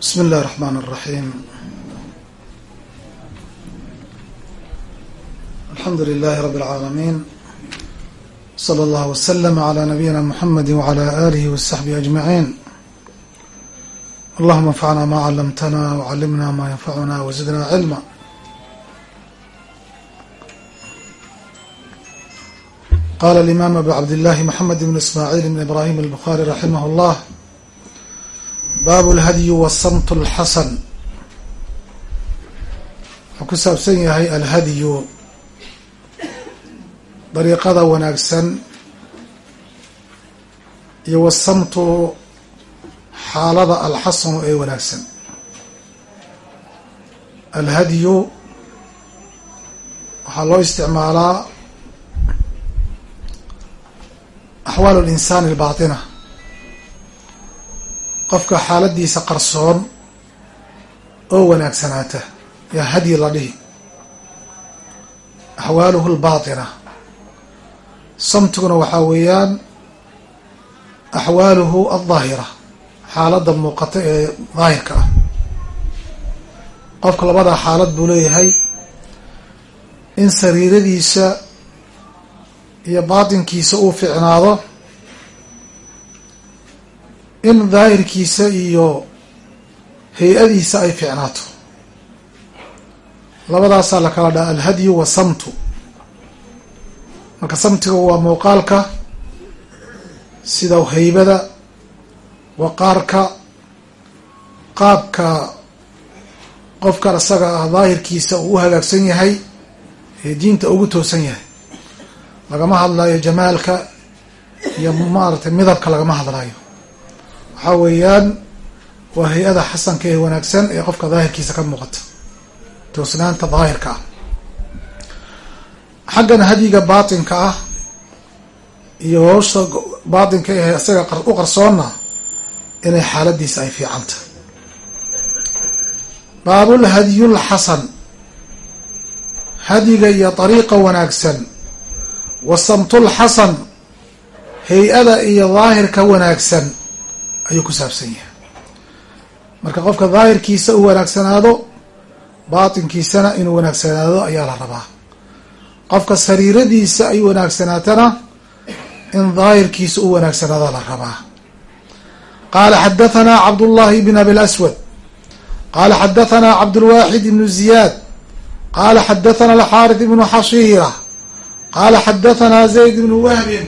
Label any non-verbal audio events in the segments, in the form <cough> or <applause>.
بسم الله الرحمن الرحيم الحمد لله رب العالمين صلى الله وسلم على نبينا محمد وعلى آله وصحبه أجمعين اللهم انفعنا ما علمتنا وعلمنا ما ينفعنا وزدنا علما قال الإمام أبو عبد الله محمد بن إسماعيل بن إبراهيم البخاري رحمه الله bab اlhadyi wsamt اlxasan wuxuu ku saabsan yahay alhadyu dariiqada wanaagsan iyo wasamtu xaalada alxasanu ee wanaagsan alhadyu waxaa loo isticmaalaa axwaal اlinsan اlbaطina qofka xaaladiisa qarsoon oo wanaagsanaata yaa hadyi la dhihi. Axwaaluhu albaatina. Samtiguna waxaa weeyaan axwaaluhu aldaahira xaaladda muuqata ee daahirka ah. Qofka labadaa xaalad buu leeyahay in sariiradiisa iyo baatinkiisa uu ficnaado in daahirkiisa iyo hay'adiisa ay fiicnaato. Labadaasaa la kala dhaha alhadyu wa samtu. Marka samtiga waa muuqaalka sida haybada waqaarka qaabka qofkan isaga ah daahirkiisa uu u hagaagsan yahay ee diinta ugu toosan yahay. Lagama hadlayo jamaalka iyo maaragtay midabka lagama hadlayo waxaa weeyaan waa hay'ada xasanka ee wanaagsan ee qofka daahirkiisa ka muuqata. Toosnaanta daahirka ah. Xaggan hadyiga baatinka ah iyo howsha baatinka ee isaga u qarsoonna inay xaaladiisa ay fiicanta. Baabul hadyul xasan. Hadyiga iyo dariiqa wanaagsan. Wasamtul xasan. Hay'ada iyo daahirka wanaagsan ayuu ku saabsan yahay. Marka qofka daahirkiisa u wanaagsanaado baatinkiisana inuu wanaagsanaado ayaa la rabaa. Qofka sariiradiisa ay wanaagsanaatana in daahirkiisa u wanaagsanaado la rabaa. Qaala xadathana cabdullahi bn abi laswad qaala xadathana cabdulwaxid ibnu ziyaad. Qaala xadathana alxaarith ibnu xashiira. Qaala xadathana zayd ibnu wahbin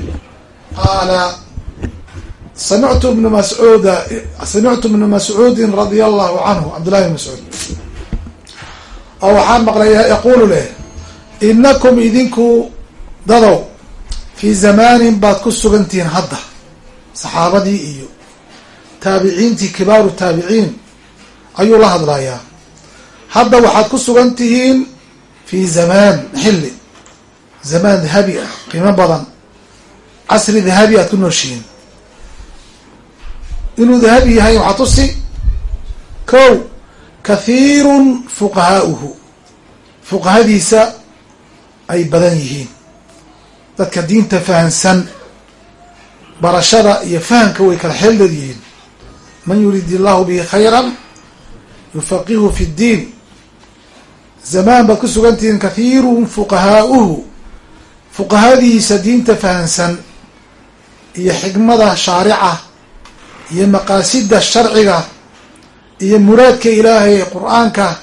qaala samictu ibnu mascuuda samictu ibnu mascuudin radia allahu canhu cabdullahi ibn mascuud oo waxaan maqlay yaquulu leh inakum idinku dadow fii zamaanin baad ku sugantihiin hadda saxaabadii iyo taabiciintii kibaaru taabiciin ayuu la hadlayaa hadda waxaad ku sugan tihiin fii zamaan xilli zamaan dahabi ah qiimo badan casri dahabi aad ku nooshihiin inuu dahabi yahay waxaa tusi ko kathiirun fuqahaauhu. Fuqahadiisa ay badan yihiin. Dadka diinta fahansan barashada iyo fahamka way kala xeeldad yihiin. Man yurid illahu bihi khayran yufaqihu fi ddiin zamaan baad ku sugantihiin kathiirun fuqahaauhu. Fuqahadiisa diinta fahansan iyo xikmada shaarica iyo maqaasida sharciga iyo muraadka ilaahay ee qur'aanka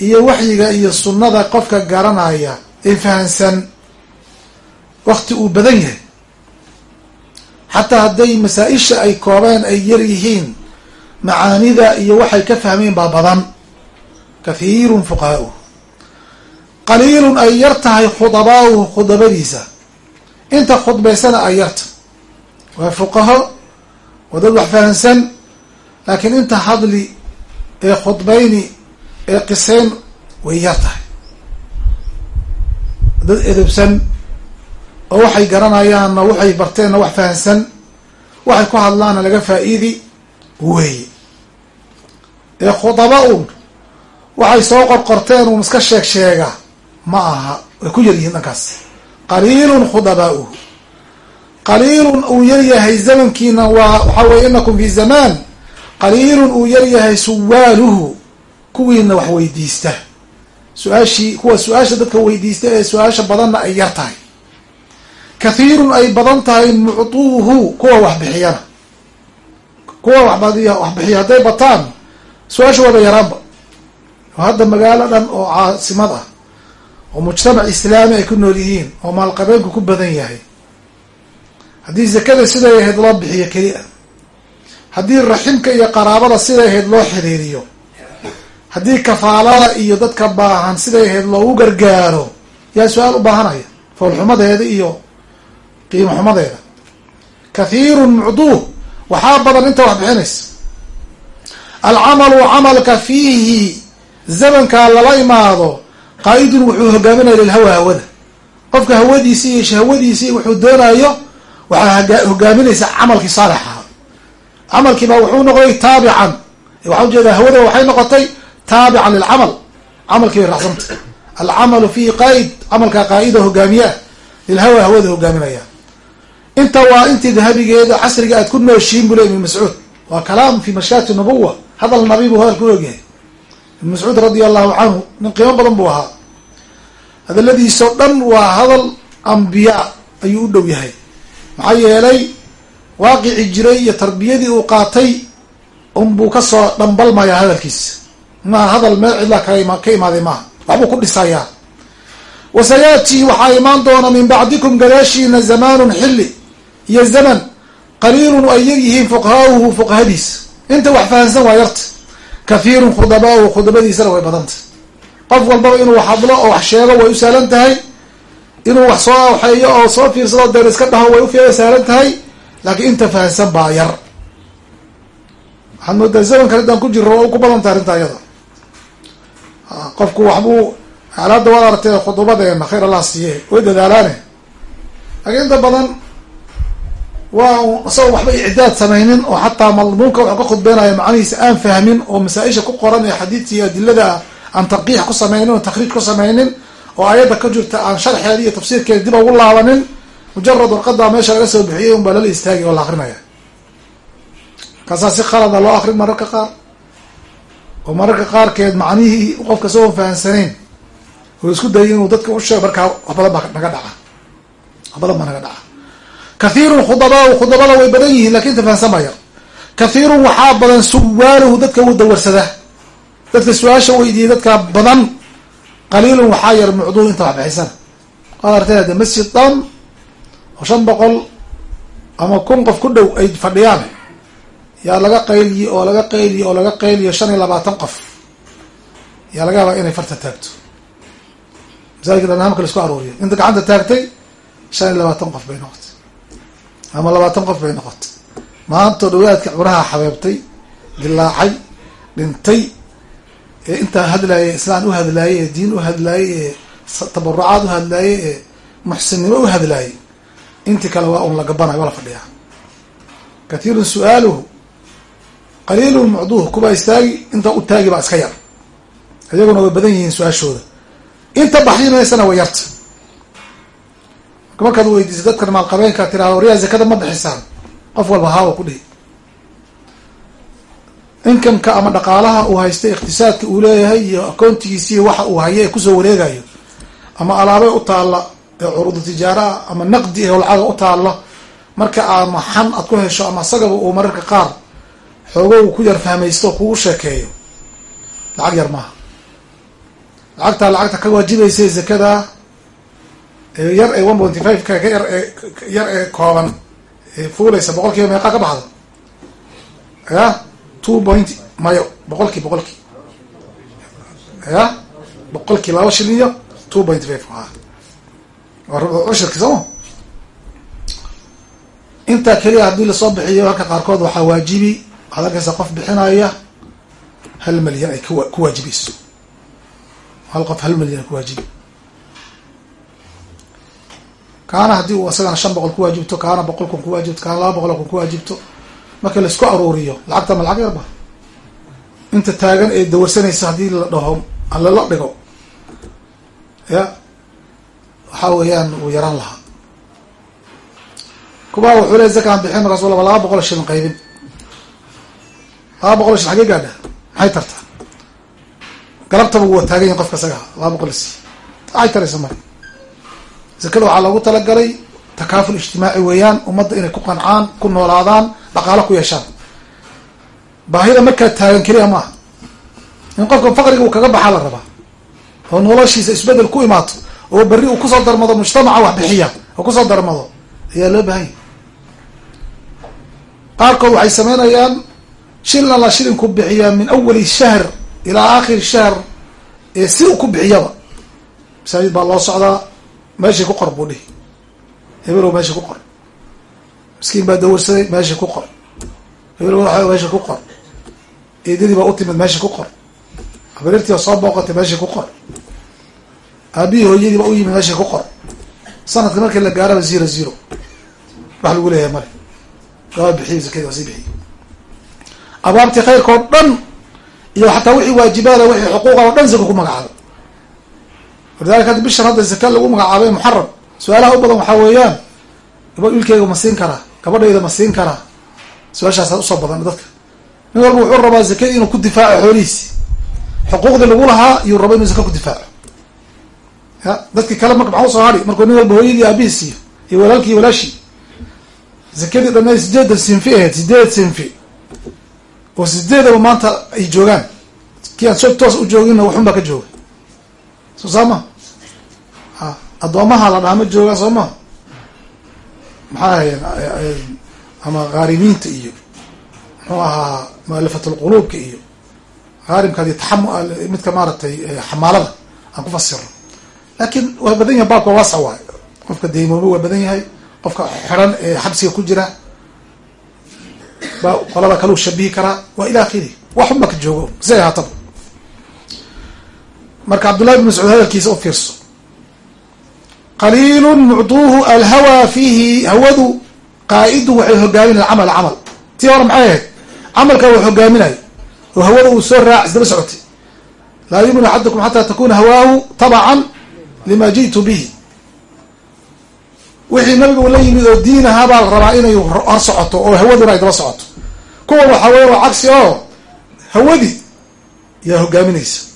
iyo waxyiga iyo sunnada qofka garanaya ee fahansan wakti uu badan yahay. Xataa hadday masaa-isha ay koobeen ay yar yihiin macaanida iyo waxay ka fahmeen baa badan. Kathiirun fuqahaauhu qaliilun ay yar tahay khudabaauhu khudabadiisa. Inta khudbaysana ay yarta. Waa fuqaho waa dad wax fahansan laakiin inta hadli ee khudbayni ee qiseyn way yar tahay. Dad edebsan oo waxay garanayaanna waxay barteenna wax fahansan waxay ku hadlaanna laga faa-iidi weeye ee khudaba un waxay soo qorqorteen uun iska sheeg sheega ma aha way ku yar yihiin dhankaas. Qaliilun khudabaauhu qaliilun uu yaryahay zamankiina waa waxaa weye inakum fi zamaan. Qaliilun uu yaryahay suwaaluhu kuwiina wax weydiista. Su'aashii kuwa su'aasha dadka weydiista ee su'aasha badanna ay yar tahay. Kathiirun ay badan tahay muctuuhu kuwa waxbixiyana kuwa waxbadiya waxbixiya hadday bataan su'aasha waaba yaraanba hadda magaalo dhan oo caasimad ah oo mujtamac islaami ay ku nool yihiin oo maalqabeenku ku badan yahay haddii zakada siday ahayd loo bixiyo keli a haddii raximka iyo qaraabada siday ahayd loo xiriiriyo. Haddii kafaalada iyo dadka baahan siday ahayd loogu gargaaro yaa su'aal u baahanaya. Foolxumadeeda iyo qiimo xumadeeda kathiirun mucduuh waxaa badan inta wax bixinaysa. Alcamalu camalka fiihi. Zamankaa lala imaado qaa-idun wuxuu hogaaminaya lilhawa hawada. Qofka hawadiisi iyo shahwadiisi wuxuu doonayo waxaa hogaaminaysa camalkii saalixa camalkiibaa wuxuu noqday taabican. Waxaa u jeedaa hawada waxay noqotay taabican lilcamal camalkii bay raacsanta alcamalu fiihi qaa-id. Camalkaa qaa-ida hogaamiye ah lilhawa hawada hogaaminaya inta waa intii dahabigeeda casriga aad ku nooshiin buu le ibn mascuud. Waa kalaam fi mashaati nubuwa hadal nabi buu hadal ku ogyahay ibn mascuud radia allahu canhu nin qiimo badan buu ahaa. Hadaladiisao dhan waa hadal ambiyaa ayuu u dhow yahay maxaa yeelay waaqici jiray iyo tarbiyadii uu qaatay unbuu ka soo dhambalmayaa hadalkiisa maa hadal meel cidlaa kala ka imaaday maaha waxbuu ku dhisayaa. Wasayaati waxaa imaan doona min bacdikum gadaashiina zamaanun xilli iyo zaman qaliilun ay yar yihiin fuqahaauhu fuqahadiisa inta wax fahansan waa yarta. Kathiirun khudabaahu khudabadiisana way badanta. Qof walbaba inuu wax hadlo oo wax sheego way u sahlan tahay inuu wax soo awxeeyo oo soo fiirsado deen iska dhaho way u sahlan tahay laakiin inta fahansan baa yar. Waxaad moodaa zamankan haddaan ku jiro waa ku badan tahay arrinta iyada. Qofku waxbuu alaada waad aragtee khudubadeena khayr allah siiye way dadaalaane. Laakiin inta badan waa isagoo waxba icdaad samaynin oo xataa madmuunka wuxuu ka khudbeynayo macnihiisa aan fahmin oo masaa-isha ku qoran ee xadiidka iyo adilada aan tanqiix ku sameynin oo takriij ku sameynin oo ayadda ka jirta aan sharxeeda iyo tafsiirkeeda dib ugu laabanin mujarad warqadaa meesha laga soo bixiyay un baa lala istaagay oo la akrinaya kaasaa si khalada loo akrin mararka qaar oo mararka qaarkeed macnihii qofka soo fahansanayn oo isku dayay inuu dadka u sheego markaa wax badan baa naga dhaca. Wax badan baa naga dhaca. Kathiirun khudabaa khudabada way badan yihiin laakiin tafahansamaya kathiirun waxaa badan suwaaluhu dadka u dawarsada dadka su'aasha weydiiyay dadka badan qaliilun waxaa yar mucduul inta wax bixisana waad artay masjid dhan oo shan boqol ama kun qof ku dhow ay fadhiyaan yaa laga qayliye oo laga qayliye oo laga qayliyo shan iyo labaatan qof yaa laga yaabaa inay farta taagto. Masaajidka dhanhaamka la isku aruuriyo inta gacanta taagtay shan iyo labaatan qof bay noqotay. Ama labaatan qof bay noqotay. Maantoo dhawaadka cunaha xabeebtay dilaacay dhintay ee intaa hadlaayay islaan u hadlaayay ee diin u hadlaayay ee tabarucaad u hadlaayay ee muxsinnimo u hadlaayay intii kale waa un la gabanayo waa la fadhiyaa. Kathiirun su'aaluhu qaliilun mucduuh kuba istaagi inta u taagi baa iska yar. Iyaguna way badan yihiin su'aashooda. Inta baxinaysana way yarta. Markaad weydiisa dadkan maalqabeenka tiraado waryaa zakada ma bixisaan. Qof walba haawa ku dhihi inkamka ama dhaqaalaha uu haystay iqtisaadka uu leeyahay iyo akoontigiisiiy waxa uu hayo ee ku soo wareegayo ama alaabay u taalla ee curudu tijaaraha ama naqdi ee lacaga u taalla marka ama xan aad ku hesho ama isagaba uu mararka qaar xoogo ku yar fahmaysto kugu sheekeeyo. Lacag yar maaha. Lacagtaa lacagta ka waajibaysa zakada ee yar ee one pointy five ka ka yar ee yar ee kooban fuulaysa boqol kiiba meeqa ka baxda ya two point mayo boqolkii boqolkii. Ya? Boqolkii laba shilin iyo two point five. Cushirki sooma intaa keliya haddii la soo bixiyo halka qaarkood waxaa waajibi waxaad arkaysaa qof bixinaya hal milyan ay ku ku waajibayso hal qof hal milyan ay ku waajibi. Kaana haddii uu isagana shan boqol ku waajibto kaana boqol kun ku waajibto kaana laba boqol kun ku waajibto marka la isku aruuriyo lacagta ma lacag yarba inta taagan ee dawarsanaysa haddii la dhaho lala dhigo. Ya waxaa weeyaan uu yaraan lahaa. Kubaa wuxuu le zakaan bixin markaas laba laba boqol shilin qaybin. Laba boqol shil xagee gaadha? Maxay tartaa? Galabtaba waa taagan yahin qofka isaga laba boqol si waxay taraysa mara zakada waxaa loogu talagalay takaaful ijtimaaci weeyaan ummadda inay ku qancaan ku noolaadaan dhaqaalo ku yeeshaan. Baahida markaa taagan keliya maaha. In qofka faqriga uu kaga baxaa la rabaa oo noloshiisa isbeddel ku imaato oo berri uu ku soo darmado mujtamaca wax bixiya oo ku soo darmado ayaa loo baahan yahy qaarkood waxay sameynayaan shilin alla shilin ku bixiyaa min awali shahr ilaa aakhiri shahr ee si uu ku bixiyaba. Masaajid baa loo socdaa meeshii ku qor buu dhihi. Hebelow meeshii ku qor miskiin baa dawarsaday meeshii ku qor hebelow waa meeshii ku qor eedadii baa u timid meeshii ku qor habarirtii soo booqatay meeshii ku qor aabihii hooyadii baa u yimid meeshii ku qor sanadka markii la gaaraba zero zero wax lagu leeyahay male gaba bixiy zakadi waa sii bixiy abaabtii khayrka oo dhan iyo xataa wixii waajibaada wixii xuquuqa oo dhan zaka ku magacaabo walidalika hadda bishan hadda zaka lagu magacaabay muxaram su'aalaha u badan waxaa weeyaan gaba ilkeyga ma siin karaa gabadhayda ma siin karaa? Su'aashaasa u soo badan dadka. Nin walba wuxuu rabaa zakadii inuu ku difaaco xoolihiisi xuquuqdii lagu lahaa iyuu raba inuu zaka ku difaaco. Ya dadkii kale marka maxaa u soo hadhi markuu nin walba hooyadii aabihi siiyo iyo walaalkii iyo walaashii. Zakadii dhammeed sideedan sinfi ahayd sideed sinfi. Oo sideedaba maanta ay joogaan. Kii aan so toos u jooginna waxun baa ka jooga soo saama? A addoomaha la dhaha ma joogaan soo ma maxaa ahayen ama ghaarimiinta iyo muxuu ahaa mualafatulquluubka iyo haarimkaadi taxam midka maaragtay xamaalada aan ku fasiro laakiin waa badan yahay baabka waasa waay qofka daymoobe waa badan yahay qofka xiran ee xabsiga ku jira baa qolada kalau shabihi karaa waa ila akhiri waxun baa ka joogo si ay haataba marka cabdullahi bin mascuud hadalkiisa u fiirso qaliilun mucduuhu alhawa fiihi hawadu qaa-idu waxay hogaaminaya camal camal. Tii hore maxay ahayd? Camalka waa hogaaminaya oo hawada uu soo raac isdaba socotay. Laa yuminu axadukum xataa takuna hawaahu tabacan lima ji'tu bihi. Wixii nabiga la yimid oo diin ahaa baa la rabaa inay hor socoto oo hawaduna ay daba socoto. Kuwa waxaa weya waa cagsi oo hawadii yaa hogaaminaysa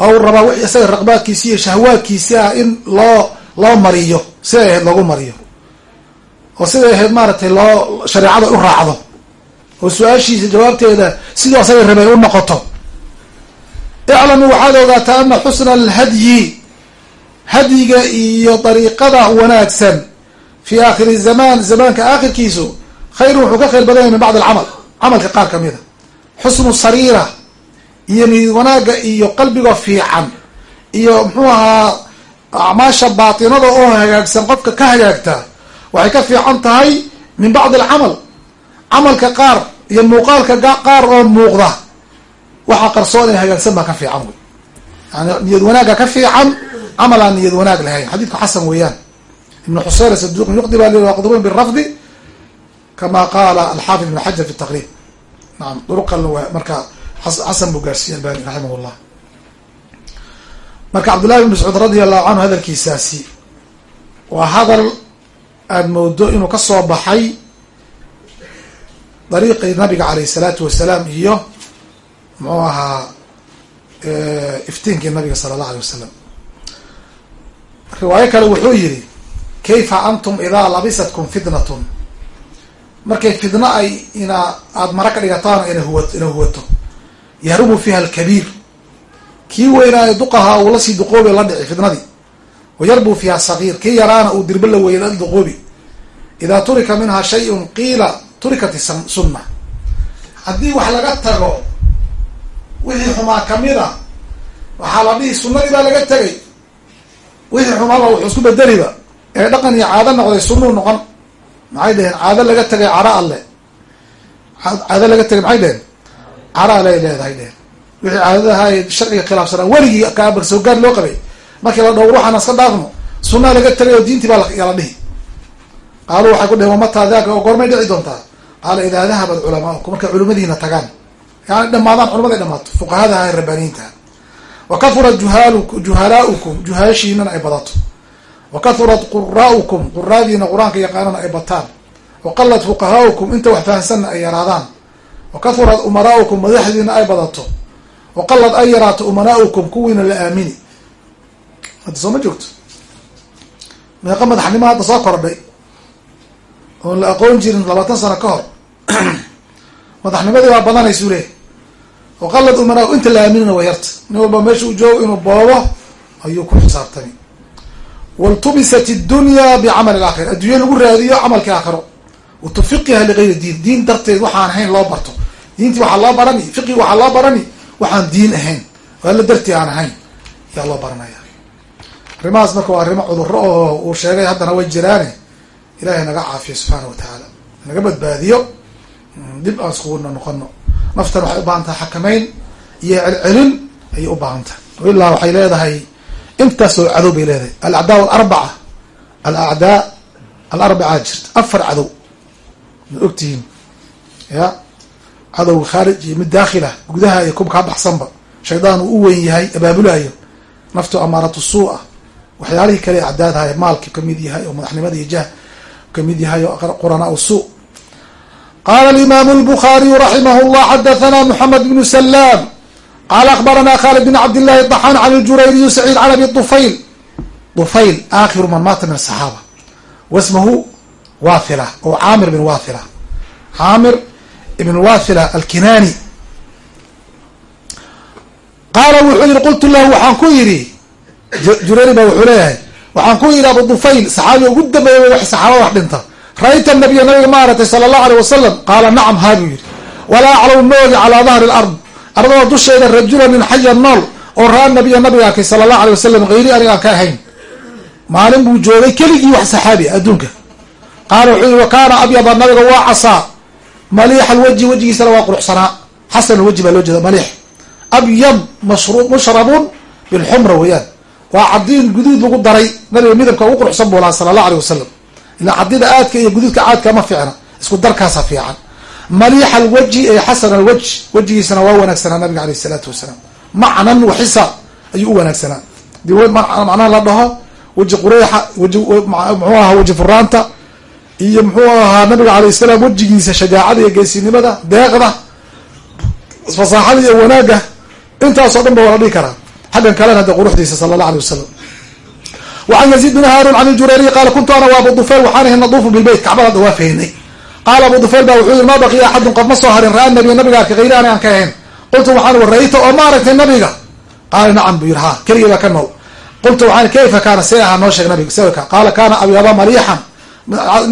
oo rabaa wixii isaga raqbaadkiisi iyo shahwaadkiisi ah in loo loo mariyo siday ahayd loogu mariyo. Oo siday ahayd maaragtay loo shareecada u raacdo. Oo su'aashiisa jawaabteeda sidii asaga rabay u noqoto. Iclamu waxaad ogaataa ana xusna alhadyi hadyiga iyo dariiqada wanaagsan fi aakhiri zamaan zamaanka aakhirkiisu khayrun wuxuu ka khayr badan min bacdi alcamal. Camalka qaar ka mid a xusnu sariira iyo niyad wanaagga iyo qalbiga fiican iyo muxuu ahaa acmaasha baatinada oo hagaagsan qofka ka hagaagta waxay ka fiican tahay min bacdi alcamal. Camalka qaar iyo muuqaalka qaar oo muuqda waxa qarsoon ee hagaagsan baa ka fiican wey. Yani niyad wanaagga ka fiican camal aan niyad wanaag lahayn. Xadiidku xasan weeyaan. Ibn xuseyr saduqin yuqdi baa li yaqdiruun birafdi kama qaala alxaafid ibn xajar fi taqriib naam duruqan marka xasan buu gaarsiiye albani raximah llah marka cabdullahi ibn mascuud radi allahu canhu hadalkiisaasi waa hadal aada moodo inuu ka soo baxay dariiqii nabiga caleyh salaatu wasalaam iyo muxuu ahaa iftiinkii nabiga sala allah alay wasalam riwaayo kale wuxuu yihi kayfa antum idaa labisatkum fitnatun? Markay fidno ay ina aada mara ka dhigataan ina ina huwato yahrubu fiiha alkabiir. Kii weynaayo duqahaa uu la sii duqoobi la dhici fidnadii wayarbuu fiiha sagiir kii yaraana uu dirbe la weeyay la duqoobi. Idaa turika minha shayun qiila turikat sunna. Haddii wax laga tago wixii xumaa kamida waxaa la dhihi sunnadii baa laga tegay wixii xumaaba wuxuu isku bedeliba ee dhaqan iyo caado noqday sunnuu noqon. Maxay dheheen caado laga tegay cara alle. Caado laga tegay maxay dheheen cara alle ay leedahay dheheen wixii caadadaha sharciga khilaafsanaa weligii kaabarsoogaar loo qabay. Markii la dhowr waxaan iska dhaafno sunnaa laga tegay oo diintii baa yaa la dhihi. Qaaluu waxay ku dheheen wamataa oo goormay dhici doontaa? Qaala idaa dahabat culamaaukum markay culimadiina tagaan. Yani dhamaadaan culamada ay dhamaato fuqahadaha ee rabbaaniintaha wa kahurat juhaal juhalaaukum juhaashiinana ay badato. Wa kahurat quraaukum quraadiina qur'aanka yaqaanana ay bataan. Waqalat fuqahaaukum inta wax fahansanna ay yaraadaan wa kahurat umaraaukum madaxdiina ay badato waqalad ay yaraato umanaaukum kuwiina la aamini hadda soo ma joogto meeqa madaxnimo hadda soo kordhay oon la aqoon jirin labaatan sano ka hor madaxnimadii waa badanaysuu leeyahy waqalad umanaa inta la aaminina waa yarta nin walba meesha uu joogo inuu boobo ayuu ku xisaabtami waltubisat iddunya bicamali alaakhira adduunya lagu raadiyo camalkii aakhiro watufiqiha ligayri diin diin darteed waxaan ahayn loo barto diintii waxaa loo barani fiqigi waxaa loo barani waxaan diin ahayn. Alla dartii aan ahayn. Yaa loo baranaya arrimahaas marka waa arrimo cudurro oo uu sheegay haddana way jiraane. Ilahay naga caafiyo subxaana wa tacaala naga badbaadiyo. Dib aan iskugu noqono naftan waxay u baahan tahay xakameyn iyo celcelin ayay u baahan tahay. Ilaa waxay leedahay intaasoo cadow bay leedahay. Alacdaa alarbaca alacdaa alarbacaa jirta. Afar cadow. Ma ogtihiin? Ya cadowga khaarij iyo mid daakhila gudaha iyo kuba kaa baxsanba. Shaydaan uu u weyn yahay abaabulayo naftu amaaratu suu ah. Waxyaalihii kale acdaadhay maalki ka mid yahay oo madaxnimada iyo jah ka mid yahay oo quranaa suu. Qala alimaamu lbukhaariyu raximah llah xadathana moxamed bnu salaam qala akbarana khalid bn cabd llahi daxaan can ljurayriyu saciid can abi dufayl dufayl aakhiru man maata min asaxaaba wasmahu wathila oo caamir ibn wathila caamir ibn wathila alkinani. Qaala wuxuu yihi qultu lahu waxaan ku yidhi jurayri ba wuxuu leeyahay waxaan ku yidhi abu dufayl saxaabiga ugu dambeeya wax saxaaba wax dhinta. Ra-yta nabiya nabiga ma aratay sala allahu aleyh wasalam qaala nacam haa buu yidhi. Walaa aclamu moogi calaa dahri lard ardada dusheeda rajula min xaya nool oo raa nabiya nabiga arkay sala allahu aleyh wasalam hayri aniga aan ka ahayn. Maalin buu joogay keligii wax saxaabi adduunka. Qaala wuxuu yihi wa kaana abyada nabiga waa casaa maliix alwaji wejigiisana waa quruxsanaa. Xasan alwaji baa loo jeeda maliix. Abyad mushrabun bilxumra weeyaan. Waa cadiin guduud lagu daray nabiga midabka ugu quruxsan buu lahaa sala allah aleyh wasalam ilaa cadida aadka iyo guduudka caadka ma fiicna isku darkaasa fiican. Maliix alwaji ee xasan alwaj wejigiisana waa wanaagsanaa nabiga aleyh isalaatu wasalaam. Macnan waxisa ayuu u wanaagsanaa di macnaha la dhaho weji qureyxa weji muxuu weji furaanta iyo muxuu ahaa nabiga alayh salaam wejigiisa shajaacada iyo geesinimada deeqda fasaaxada iyo wanaagga intaasoo dhan ba waa la dhihi karaa. Xaggan kalena de quruxdiisa sala allah alay wasalam wacan yaziid bin haarun can ljurayriy qaala kuntu ana wa abu dufayl waxaan ahay naduufu bilbeyt kacbada dawaafaynay qaala abu dufayl ba wuxuu yihi ma baqiya axadun qof ma soo harin ra'a nabiya nabiga arkay hayri ani aan ka ahayn. Qultu waxaan warayta oo ma aragtay nabiga. Qaala nacam buu yihi ha keligii baa ka nool. Qultu waxaan kayfa kaana? See ahaa nabiga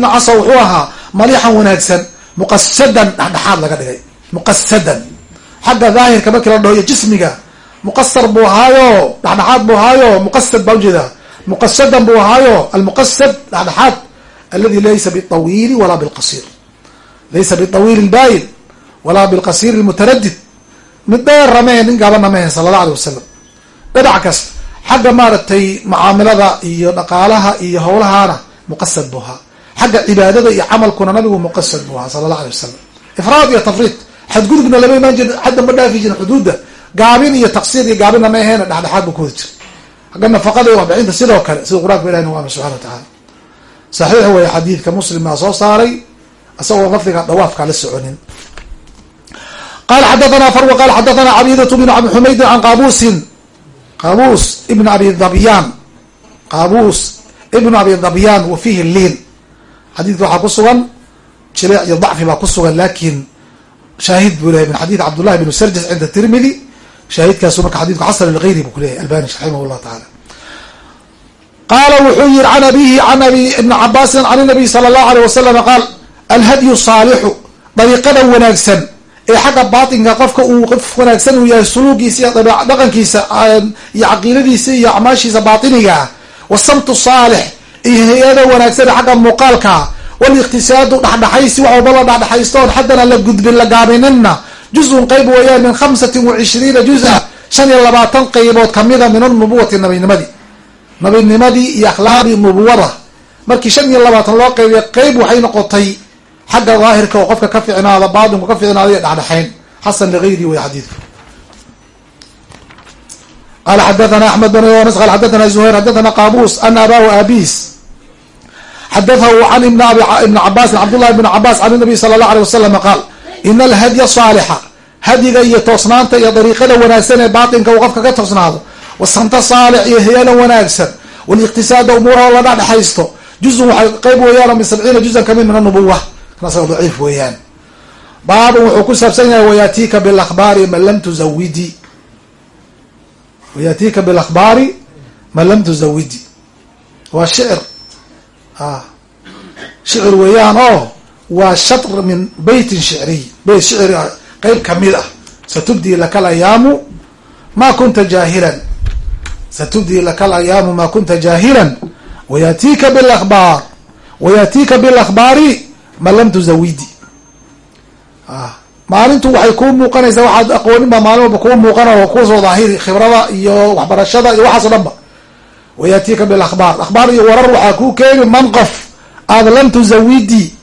nacaso wuxuu ahaa maliixan wanaagsan muqasadan dhexdhexaad laga dhigay. Muqasadan. Xagga daahirka markii la dhaho iyo jismiga muqasar buu ahaayo dhexdhexaad buu ahaayo muqasad baa u jeedaa muqasadan buu ahaayo almuqasad dhexdhexaad aladi laysa bitawiili walaa bilqasir laysa bitawiil lbayin walaa bilqasir lmutaradid mid dheerra mahe nin gaabana mahe sala allah alay wasalam dhinac kas xagga maaragtay mucaamilada iyo dhaqaalaha iyo howlahaana muqasad buu ahaa xagga cibaadada iyo camalkuna nabigu muqasad buu ahaa sala allah alay wasalam ifraad iyo tafriid. Xadgudubna lama imaan jirin xadda ma dhaafi jirin xuduudda. Gaabin iyo taqsiir iyo gaabinna ma aheena dhexdhexaad buu ku wada jira xagga nafaqada iyo waxbixinta sidoo kale sida qur'aanka ilahi nu amr subxana wa tacaala saxiix weeye xadiidka muslim baa soo saaray isagoo lafdiga dhawaafkaa la soconin. Qala xadathana farwa qala xadathana cabidatu bn abi xumaydin can qabuusin qabuus ibn abi dhabyaan qabuus ibn abi dhabyaan wa fihi liin xadiidka waxaa ku sugan jileec iyo dacfi baa ku sugan laakiin shaahid buu leyahy min xadiid cabdullahi bn sarjas cinda tirmidi shaahidkaasu marka xadidku xasan lgayri buu kuleyahy albani raximah llah taala. Qaala wuxuu yihi can abihi can abi ibni cabaasin can nabiy sala allahu aleyh wasalam qaal alhadyu saalixu dariiqada wanaagsan ee xagga baatinka qofka uu qof wanaagsan uu yahay suluugiisa iyo dhaqankiisa iyo caqiidadiisa iyo acmaashiisa baatiniga ah wasamtu saalix iyo hay'ada wanaagsan xagga muuqaalka. Waliqtisaadu dhexdhexaysi wax walba la dhexdhexaysto oon xaddana la gudbin la gaabinina juzun qeyb weeyaan min khamsatin wa cishriina juz-a shan iyo labaatan qeybood kamida min anubuwati nabinimadii nabinimadii iyo akhlaaqdii nubuwada. Markii shan iyo labaatan loo qeybiya qeyb waxay noqotay xagga daahirka oo qofka ka ficnaada baatinku ka ficnaada iyo dhexdhexayn. Xasan ligayri wey xadiidku. Qala xadathana axmed bn yunis qala xadathana zuhayr xadathana qaabus ana abahu abis xadatahu can ibni cabaasin cabdullahi bn cabaas can nabiy sala allah alay wasalam qaal ina alhadya saalixa hadyiga iyo toosnaanta iyo dariiqada wanaagsan ee baatinka uu qofka ka toosnaado wasanta saalix iyo hayala wanaagsan waliqtisaada umuuraha la dhexdhexaysto juzun waxay qeyb weeyaan min sabciina juzan ka mid min anubuwa kaasa daciif weeyaan baabun wuxuu ku saabsan yahay wayaatiika bilakhbaari man lam tuzawidi wayaatiika bilakhbaari man lam tuzawidi waa shicir shicir weeyaan oo waa shatr min beytin shicriy. Beyt shicri qeyb ka mid ah. Satubdii laka alayaamu ma kunta jaahilan. Satubdii laka alayaamu ma kunta jaahilan. Wayaatiika bilakhbaar wayaatiika bilakhbaari man lam tuzawidi. Maalintu waxay kuu muuqanaysaa waxaad aqoonin baa maalin walba kuu muuqana oo ku soo daahiri khibrada iyo waxbarashada iyo waxaas o dhan ba wayaatiika bilakhbaar akhbaar iyo warar waxaa kuu keeni man qof aada lam tuzawidi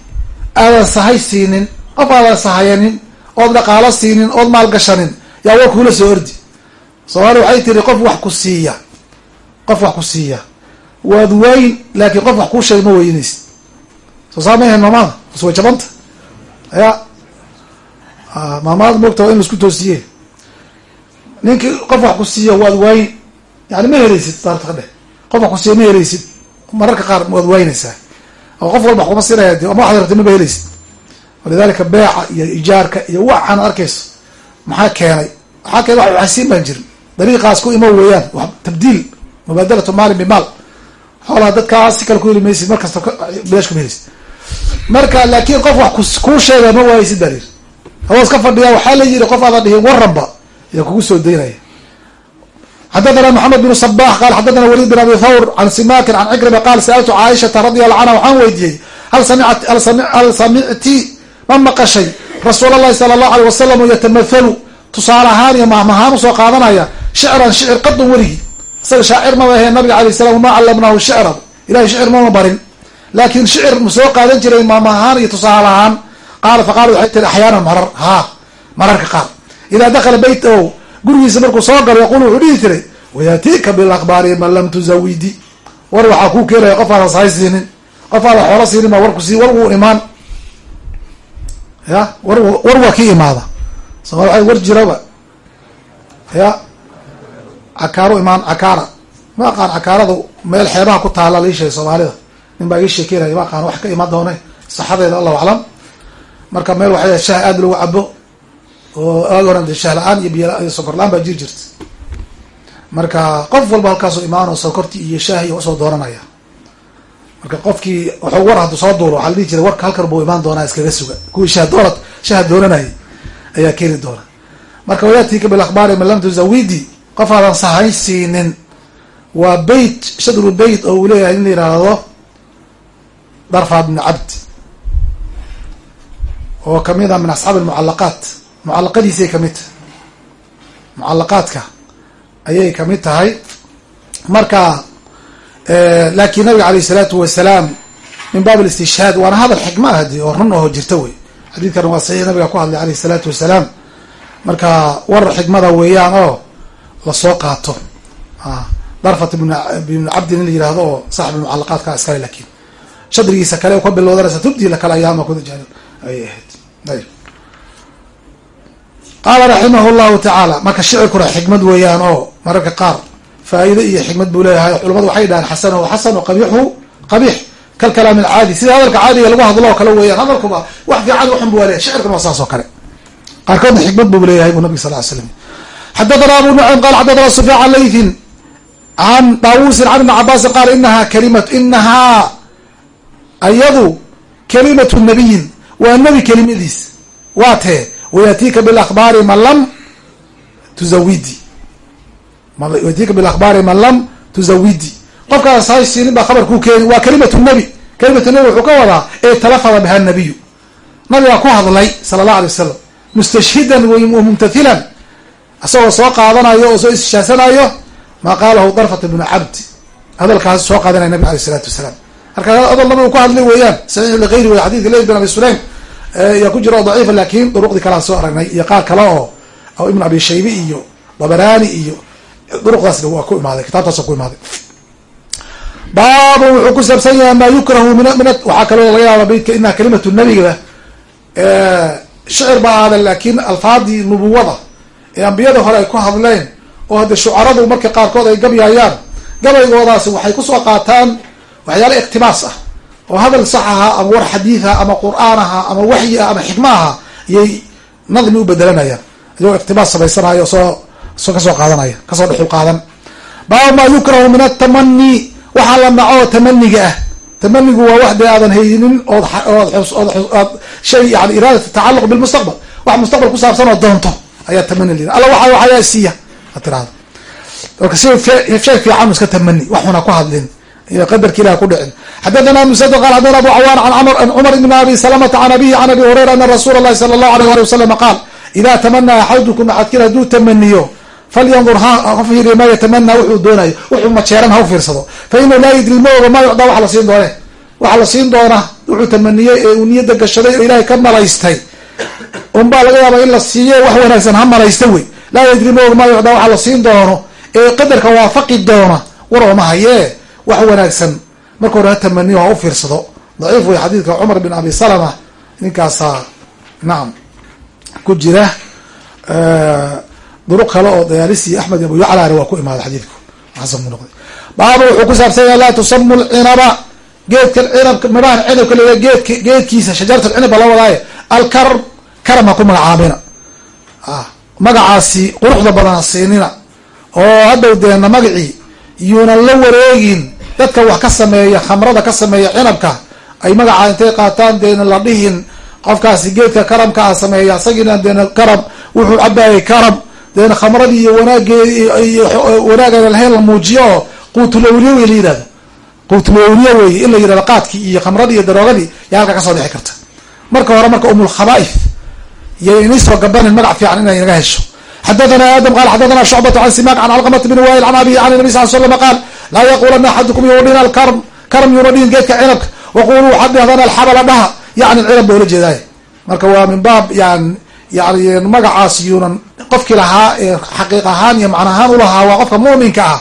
aadan sahay siinin qof aadan sahayanin ood dhaqaalo siinin ood maalgashanin yaa war kuula soo ordi soomaali waxay tiri qof wax ku siiya qof wax ku siiya waad weyn laakiin qof wax kuu sheeg ma weynaysid soo saa ma ahayn maamada bas way jabanta ya maamada moogta waa in la isku toosiye ninkii qof wax ku siiya waad waayn yani ma helaysid saarta ka dheh qof wax ku siiya ma helaysid. Mararka qaar waad waaynaysaa oo qof walba kuma siinaya de ama waxaad rabtay maba helaysid. Walidalika beeca iyo ijaarka iyo waxaan arkayso maxaa keenay? Maxaa keenay wax waxsiin baan jirin. Dariiqaas ku imo weeyaan wax tabdiil mubaadalatu maalin bimaal xoolaha dadkaas si kale ku heli maysid mar kasta bilaash kuma helaysid marka laakiin qof wax kuu sheega ma waaysid baa layiri hawaas ka fadhiya waxaa la yiri qof aadan dhihin waranba ayaa kugu soo daynaya xadathana maxamed bn sabax qaal xadathana waliid bin abi thawr can simakin can cikrima qaal sa'altu caaishata radi allahu canha waxaan weydiiyey hal samicti ma maqashay rasuul allahi sala allahu aleyh wasalam yatamathalu tusaale ahaan iyo mahmahaan u soo qaadanaya shicran shicir qadun weligii isaga shaacir maba ahee nabiga alayh salam ma callamnaahu shicra ilahay shicir mama barin laakin shicir ma soo qaadan jiray mahmahaan iyo tusaale ahaan qaala faqaala waxay tiri axyaanan marar haa mararka qaar idaa dakala beyt o gurigiisa markuu soo galo yaqul wuxuu dhihi jiray wayaatiika bilakhbaari man lam tuzawidi. War waxaa kuu keenaya qof aadan sahay siinin qof aadan xoolo siinin baa warku sii war wuu imaan. Ya war war waa ki imaada. Somal waa war jiraba. Ya cakaaru imaan cakaara ma aqaan cakaaradu meel xeebaha ku taala la isheegay soomaalida. Nin baa ii sheekeynaya ma aqaan wax ka imaan doonay. Saxadeeda allahu aclam. Marka meel waxay shah aada lagu cabo oo aada horan de shah la'aan iyo biyo sokor la'aan baa jiri jirta. Marka qof walba halkaasoo imaano sokorti iyo shaah iyo u soo dooranaya. Marka qofkii wuxuu war hadduu soo duuro waxaa la dhihi jiray warka halkan buu imaan doonaa iskaga suga. Kuwii shah doonad shaha doonanayay ayaa keeni doona. Marka wayaatika bilakhbaari man lam tuzawidi qof aadan sahayn siinin waa beyt shadru beyt oo uu leeyahay in la yihahdo darfa bni cabd oo ka mid ah min asxaab almucalaqaat mucalaqadiisay ka mid tahay mucalaqaadka ayay ka mid tahay. Marka laakiin nabiga alayh isalaatu wasalaam min baab alistishhaad waana hadal xikma ah de oo run aho jirta wey. Xadiidkan waa saxiix nabiga ku hadlay alayh isalaatu wasalaam. Marka war xikmada weeyaan oo la soo qaato. Darfat bn cabdin in la yihahdo oo saxib mucalaqaadka iskale laakiin shadrigiisa kale ka bilowdanaysa tubdii lakala ayaama kudajaal ayay ahayd. Ayb qaala raximah llahu tacaala marka shicirkuna xikmad weeyaan oo mararka qaar faa'iide iyo xikmad buu leeyahay culamadu waxay dhahaan xasanahu xasan qabixu qabix kalkalaam alcaadi sida hadalka caadiga lagu hadlo oo kale weeyaan hadalkuba wax fiican waxun bu waa leyahy waa saas kale qaarkoodna xikmad buu leeyahay bu nabig sal ly slam xadathana abu nucim qala xadathana sufyan can laythin can daawusin can ibni cabaasin qaala inaha kalimat inahaa ayadu kalimatu nabiyin waa nebi kelimadiis waa tee wayaatiika bilakhbaari man lam tuzawidi yaatiika bilakhbaari man lam tuzawidi qofkaas hay siinin baa khabarkuu keeni waa kalimatu nabi kalimatu nabi wuxuu ka wadaa ee talafada biha nabiyu nabigaa ku hadlay sala allah alay wasalam mustashhidan wa mumtathilan isagoo soo qaadanayo oo soo ishaasanayo maa qaalahu darfat bnu cabdi hadalkaas soo qaadanaya nabig alay isalaatu wasalaam marka hadal nabigu ku hadlay weeyaan saxiix ligayri wey xadidka leyd bin abi sulaym yaa ku jira oo daciifa laakin duruqdii kalean soo aragnay. Iyo qaar kale oo oo ibn abi shaybi iyo dabarani iyo duruqdaasna waa ku imaaday kitaabtaas ku imaaday. Baabun wuxuu ku saabsan yahay maa yukrahu min waxaa kaloo laga yaaba beydka inaha kalimatu nabiga shicir ba aada laakiin alfaadii nubuwada ee ambiyada hore ay ku hadleen oo hadde shucaradu marka qaarkood ay gabyayaan gabaygoodaasi waxay ku soo qaataan waxyaala iktibaas ah oo hadal sax ahaa ama war xadiid ah ama qur'aan aha ama waxyi ah ama xikma aha iyay nadmi u bedelanayaan iyagoo iktibaas samaysanayo soo soo ka soo qaadanaya ka soo dhexu qaadan. Baabu maa yukrahu min atamani waxaa la naco tamaniga ah. Tamanigu waa wax dee aadan haynin ood ood shay yani iraadat tacaluq bilmustaqbal. Wax mustaqbal ku saabsan oo doonto ayaa tamani la alla waa waxayaa siiya a tirahda marka si shay fiican iska tamani waxuna ku hadlin iyo qadarki ilah ku dhicin. Xadathana musad qal xadana abu cawaan an cumar ibn abi salamata can abihi can abi hurayra ana rasuula allahi sala allahu alayh ali wasalam qaal ida tamanaa axadukum axadkin hadduu tamaniyo falyandur ha fiiriyo maa yatamana wuxuu doonayo wuxuu majeeran ha u fiirsado. Fa laa yidri ma oga maa yucdaa waxa la siin doone waxa la siin doona wuxuu tamaniyey ee uu niyada gashaday oo ilahay ka malaystay. Unbaa laga yaaba in la siiyo wax wanaagsan ha malaysta wey. Laa yadri ma oga maa yucdaa waxa la siin doono. Ee qadarka waafaqi doona war ooma hayee wax wanaagsan. Marka hore ha tamaniyo ha u fiirsado. Daciif wey xadiidka cumar bin abi salama ninkaasaa nacam ku jira. Duruq kale oo dayaalisi axmed abu yaclaari waa ku imaada xadiidku. Xasan ku noqday baaba wuxuu ku saabsan yahay laa tusamu lcinaba geedka cinabka midhahan cinabka leeya geedk geedkiisa shajarat lcinab ba la wadaaye alkarm karam ku magacaabina. Magacaasi quruxda badan siinina. Oo hadhow deena magacii yuunan la wareegin dadka wax ka sameeya khamrada ka sameeya cinabka ay magacaa intay qaataan deena la dhihin. Qofkaasi geedka karamka a sameeya isagiina deena karam wuxuu cabaayay karam deena khamradii iyo wanaageedi iyo wanaagana lahayn la muujiyo oo quutulawliya wey la yihahdo quutulawliya wey in la yihahdo qaadkii iyo khamradii iyo daroogadii yaa halka ka soo dhixi karta. Marka hore marka umulkhaba'if iyo inay soo gabanin magac fiican inay naga hesho. Xadathana aadam qal xadathana shucbatu can simaak can calqamat bn wail can abihi can nabi sal slam qaal laa yaqulana axadukum yuudhina alkarm. Karm yuuna geedka cinabka waquluu waxaad dhahdaan alxabala dhaha. Yani cinab ba ola jeedaay marka waa min baab yan yani magacaas yuunan qofkii lahaa ee xaqiiq ahaan iyo macna ahaan ulahaa waa qofka muminka ah.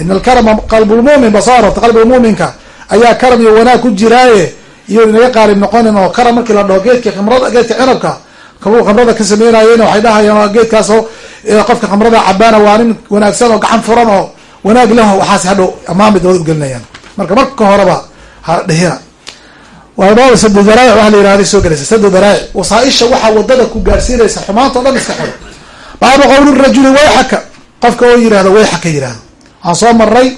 In alkarama qalbulmumin basaarata qalbulmuminka ayaa karam iyo wanaag ku jiraaye. Iyo inaga qaalib noqonin oo karam markii la dhaho geedka khamrada geedka cinabka kuwa khamrada ka sameynayeen waxay dhahayaan geedkaasoo qofka khamrada cabaana waa nin wanaagsan oo gacan furan oo wanaag leho waxaas hadhow amaami dabad ugelinayaan marka marka horeba ha dhehina waa baab sadu daraa'ic waxa la yihahda soo gelaysa. Sadu daraa'ic wasaaisha waxaa waddada ku gaarsiinaysa xumaanta o dhan iska xiro baabu qowli rajuli wayxaka. Qofka oo yihahdo wayxaka yihahdo waxaan soo maray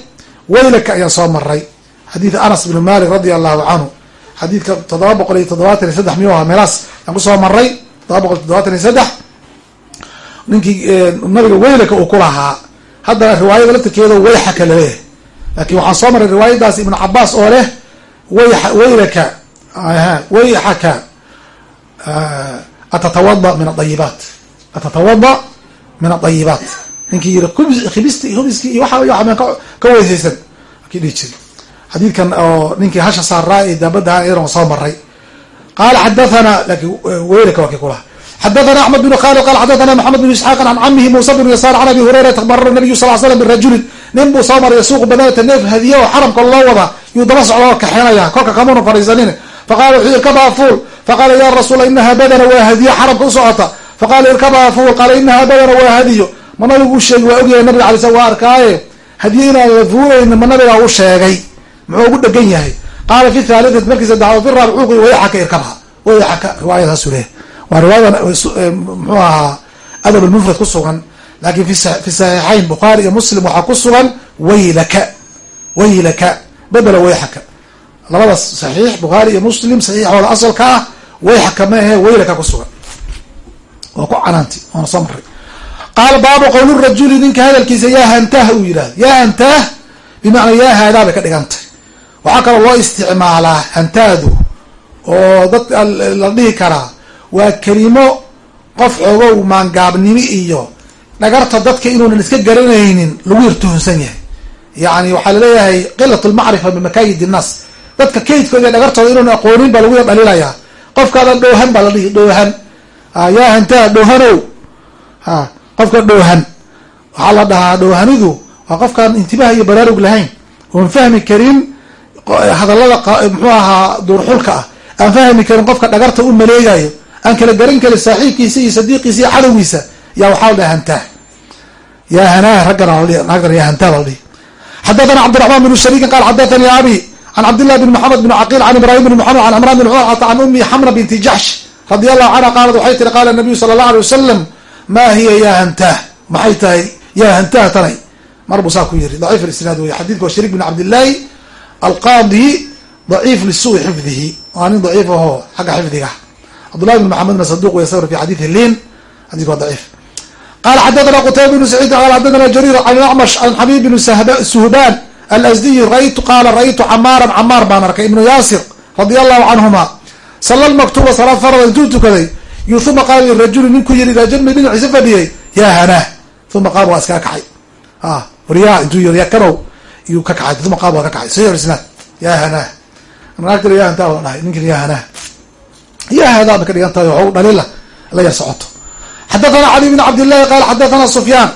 waylaka ayaan soo maray xadiid anas bnu malik radia allahu canhu. Xadiidka toddoba boqol iyo toddobaatan iyo saddex miyuu ahaa? Meelaas ayaan ku soo maray todoba boqol iyo toddobaatan iyo saddex. Ninkii nabiga waylaka uu ku lahaa haddana riwaayada laftirkeeda wayxaka la leeyahay laakiin waxaan soo maray riwaayadaas ibnu cabaas oo leh way waylaka wayxaka atatawada min aayibaat atatawada min aayibaat ninkii yiri khibist hubiski iyo waxa meen ka weysaysan. Kii dhihi jiri xadiidkan oo ninkii hasha saaraa ee daabadaha iran soo maray qaala xadathana laakiin weylaka waa kii kulaha xadathana axmed bn khalid qala xadathana maxamed bn isxaaqan can camihi muusa bn yasaar can abi hurayrata marra nabiyu sal slam birajulin nin buu soo maray yasuuqu banaata neef hadiye oo xaramka loo wada yuu daba socda oo kaxeenaya kolka kamuna fariisanin faqala wuxuu irkabaa fuul faqala ya rasuula inaha badana waa hadiye xaramka usocota faqala irkabaa fuul qaala inaha badana waa hadiyo ma nabigu u sheegi waa ogyahay nabiga alay slam waa arkaaye hadiye inaan la fuulayni ma nabigaa u sheegay muxuu ugu dhegan yahay qaala fi thaalitati markii saddexaad fi raabic wuxuu wayaxaka irkabha wayaxaka riwaayadaas leh waa riwaayada muxuu ahaa adab almufrad ku sugan laakiin fi saxiixayn bukhaari iyo muslim waxaa ku sugan waylaka waylaka bedela wayxaka labadaas saxiix bukhaari iyo muslim saxiixooda asalka ah wayxaka ma ahe waylaka ku sugan. Waa ku canaanti waana soo maray qaala baabu qowli rajuli ninka hadalkiisa yaa hantah uu yidhahdo yaa hantah? Bimacnaa yaa haadaa bay ka dhigantay. Waxaa kaloo loo isticmaalaa hantaadu oo dad la dhihi karaa waa kelimo qof xoogow maangaabnimi iyo dhagarta dadka inuunan iska garanaynin lagu irtuhunsan yahay. Yani waxaa la leeyahay qilat lmacrifa bimakayid innaas dadka kaydkooda iyo dhagartooda inuunan aqoonin baa lagu dhalilayaa qofkaadan dhowhan baa la dhihi dhowhan yaa hantaa dhowhanow ha qofka dhowhan waxaa la dhahaa dhowhanidu waa qofkaan intibaha iyo baraarug lahayn. Oon fahmi karin hadallada muxuu ahaa duurxulka ah. Aan fahmi karin qofka dhagarta u maleegayo aan kala garan karin saaxiibkiisa iyo sadiiqiisa iyo cadowgiisa. Yaa waxaa la dhaha hantaa yaa hanaa raggana naagtana yaa hantaa baa la dhihi. Xadathana cabdiraxmaan bnu shariikin qaal xadathanii abi can cabdillahi bn maxamed bn caqiil can ibrahim bn maxamed can cimraan bn cumar ata can ummi xamra binti jaxsh radi allahu canha qaalat waxay tiri qaala nabiyu sala allah alay wasalam maa hiya yaa hantaah maxay tahay? Yaa hantaah tanay mar buu saa ku yiri daciif isnaad wey xadidka waa shariik bin cabdillaahi alqaadi daciif lisui xifdihi. Waa nin daciif aho xagga xifdiga cabdullahi bn maxamedna saduq wey sawr fi xadiidi liin. Xadidka waa daciif. Qala xadathana qutayba bnu saciid qala xadathana jariir can acmash can xabib bn suhban alsdiy raytu qaala ra'aytu camaaran camaar baan arkay ibnu yaasir radia allahu canhuma. Sala lmaktuba salaad farada intuu tukaday uma qaala lirajuli ninkuu yiri ilaa janbi dhinaciisa fadhiyay. Yaa hanaa uma qaal waa iskaga kacay. Waryaa intuu yiri kanow. Iyuu ka kacay uma qaal waa ka kacay saxiix isnaad yaa hanaa naagtira yaa hantaa la dhahay ninkin yaa hanaa yaa hadaa ma ka dhigan tahay waxu dhalila la yar socoto. Xadathana cali bn cabdillahi qaala xadathana sufyaan.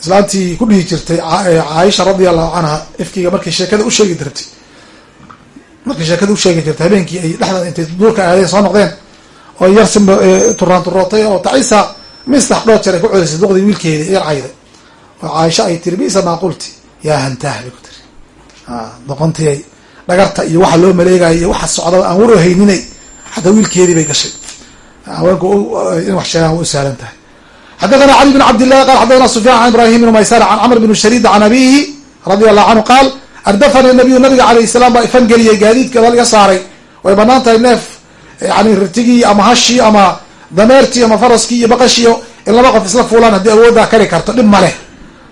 Islaantii ku dhihi jirtay caaisha radia allahu canha ifkiga markay sheekada usheegi jirtay. Markay sheekada usheegi jirtay habeenkii ay dhexda intay duurka aadeen soo noqdeen oo yar turaan turootay oo tacisa mistax dhoo jeer ay ku codisay duqdii wiilkeeda yar cayday oo caaisha ay tiri bisa maa yaa hantaah bay ku tiri. Doqontii dhagarta iyo waxa loo maleegayo iyo waxa socda aan war hayninay xataa wiilkeedii bay gashay. Haweenku in wax sheegaan way u sahlan tahay. Xadathana cali bn cabdillahi qal xadathana sufyan can ibrahim bn maysara can camr bn sharida can abihi radi allahu canhu qaal ardafani nabiyu nabiga alayh salaam baa ifan geliyay gaadiidka bal iga saaray. Way bannaan tahay neef yani ritigii ama hashii ama dameertii ama faraskii iyo baqashii in laba qof isla fuulaan haddii awooddaa kari karto dhib ma leh.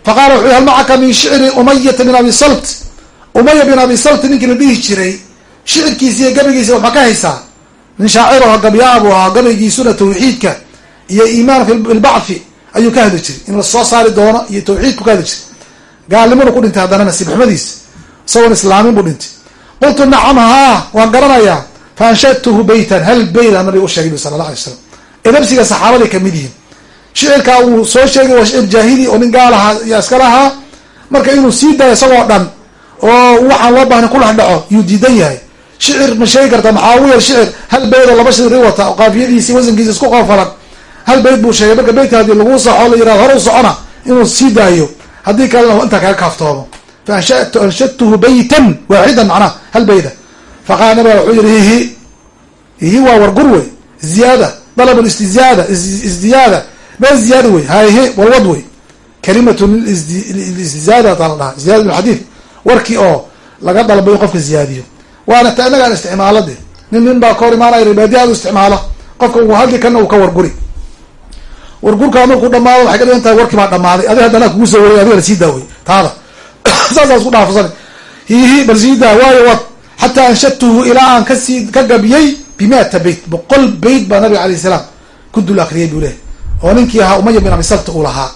Faqala wuxuu hal macaka min shicri umayata bin abi salt umaya bin abi salt ninkii la dhihi jiray shicirkiisi iyo gabaygiisa waxaa ka haysaa nin shaacir aho gabyaa buu ahaa gabaygiisuna tawxiidka iyo iimaan bilbacthi ayuu ka hadli jiray. In la soo saari doono iyo tawxiidku ka hadli jiray. Gaalnimadu ku dhintay haddana nasiib xumadiisa isagoon islaamin buu dhintay. Qultu nacam haa waan garanayaa fa anshadtuhu beytan hal beyda nabiga u sheegay sala alla alay slam edabsiga saxaabaday ka mid yihiin. Shicirkaa uu soo sheegay waa shicir jaahili oo nin gaalahaa yaa iska lahaa. Marka inuu sii daayo isagoo dhan oo waxaan loo baahna kulax dhaco yuu diidan yahay. Shicir ma sheegi karta maxaa ugu yar shicir. Hal beyd oo laba shicir i wata oo qaafiyadiisi wasankiisa isku qoofalan hal beyd buu sheegay marka beydka haddii laguu saxo la yiraahdo hore u socona inuu sii daayo. Haddii kalena intaa kaga kaaftoomo. Fa anshatu anshadtuhu beytan waaxidan macnaha hal beyda. Faqaala nabiga wuxuu yihi hihi hihi waa wargur wey? Ziyaada dalab listiziyaada isdiyaada bee ziyaada wey? Hayhe warwad wey. Kalimatu listiziyaada taa la dhahaa ziyada xadiid warkii oo laga dalbayo qofka ziyaadiyo. Waana ta inagaan isticmaalo nin nin baa ka hor imaanaya ribaadiya adu isticmaalo. Qofka uu hadli kana uu ka warguri. Wargurkaa markuu dhamaado waxay ka dhigan tahay warkii baa dhamaaday adi haddana kugu soo wareey adiga la sii daawey taada. <clears throat> Saasaa isku dhaafsan hihi bal sii daa waayo wad xataa anshadtuhu ilaa aan ka sii ka gabiyey bimiata beyt boqol beyt baa nabiga alayh salaam ku dul akriyay buu leh oo ninkii ahaa umaya bin abi salta uu lahaa.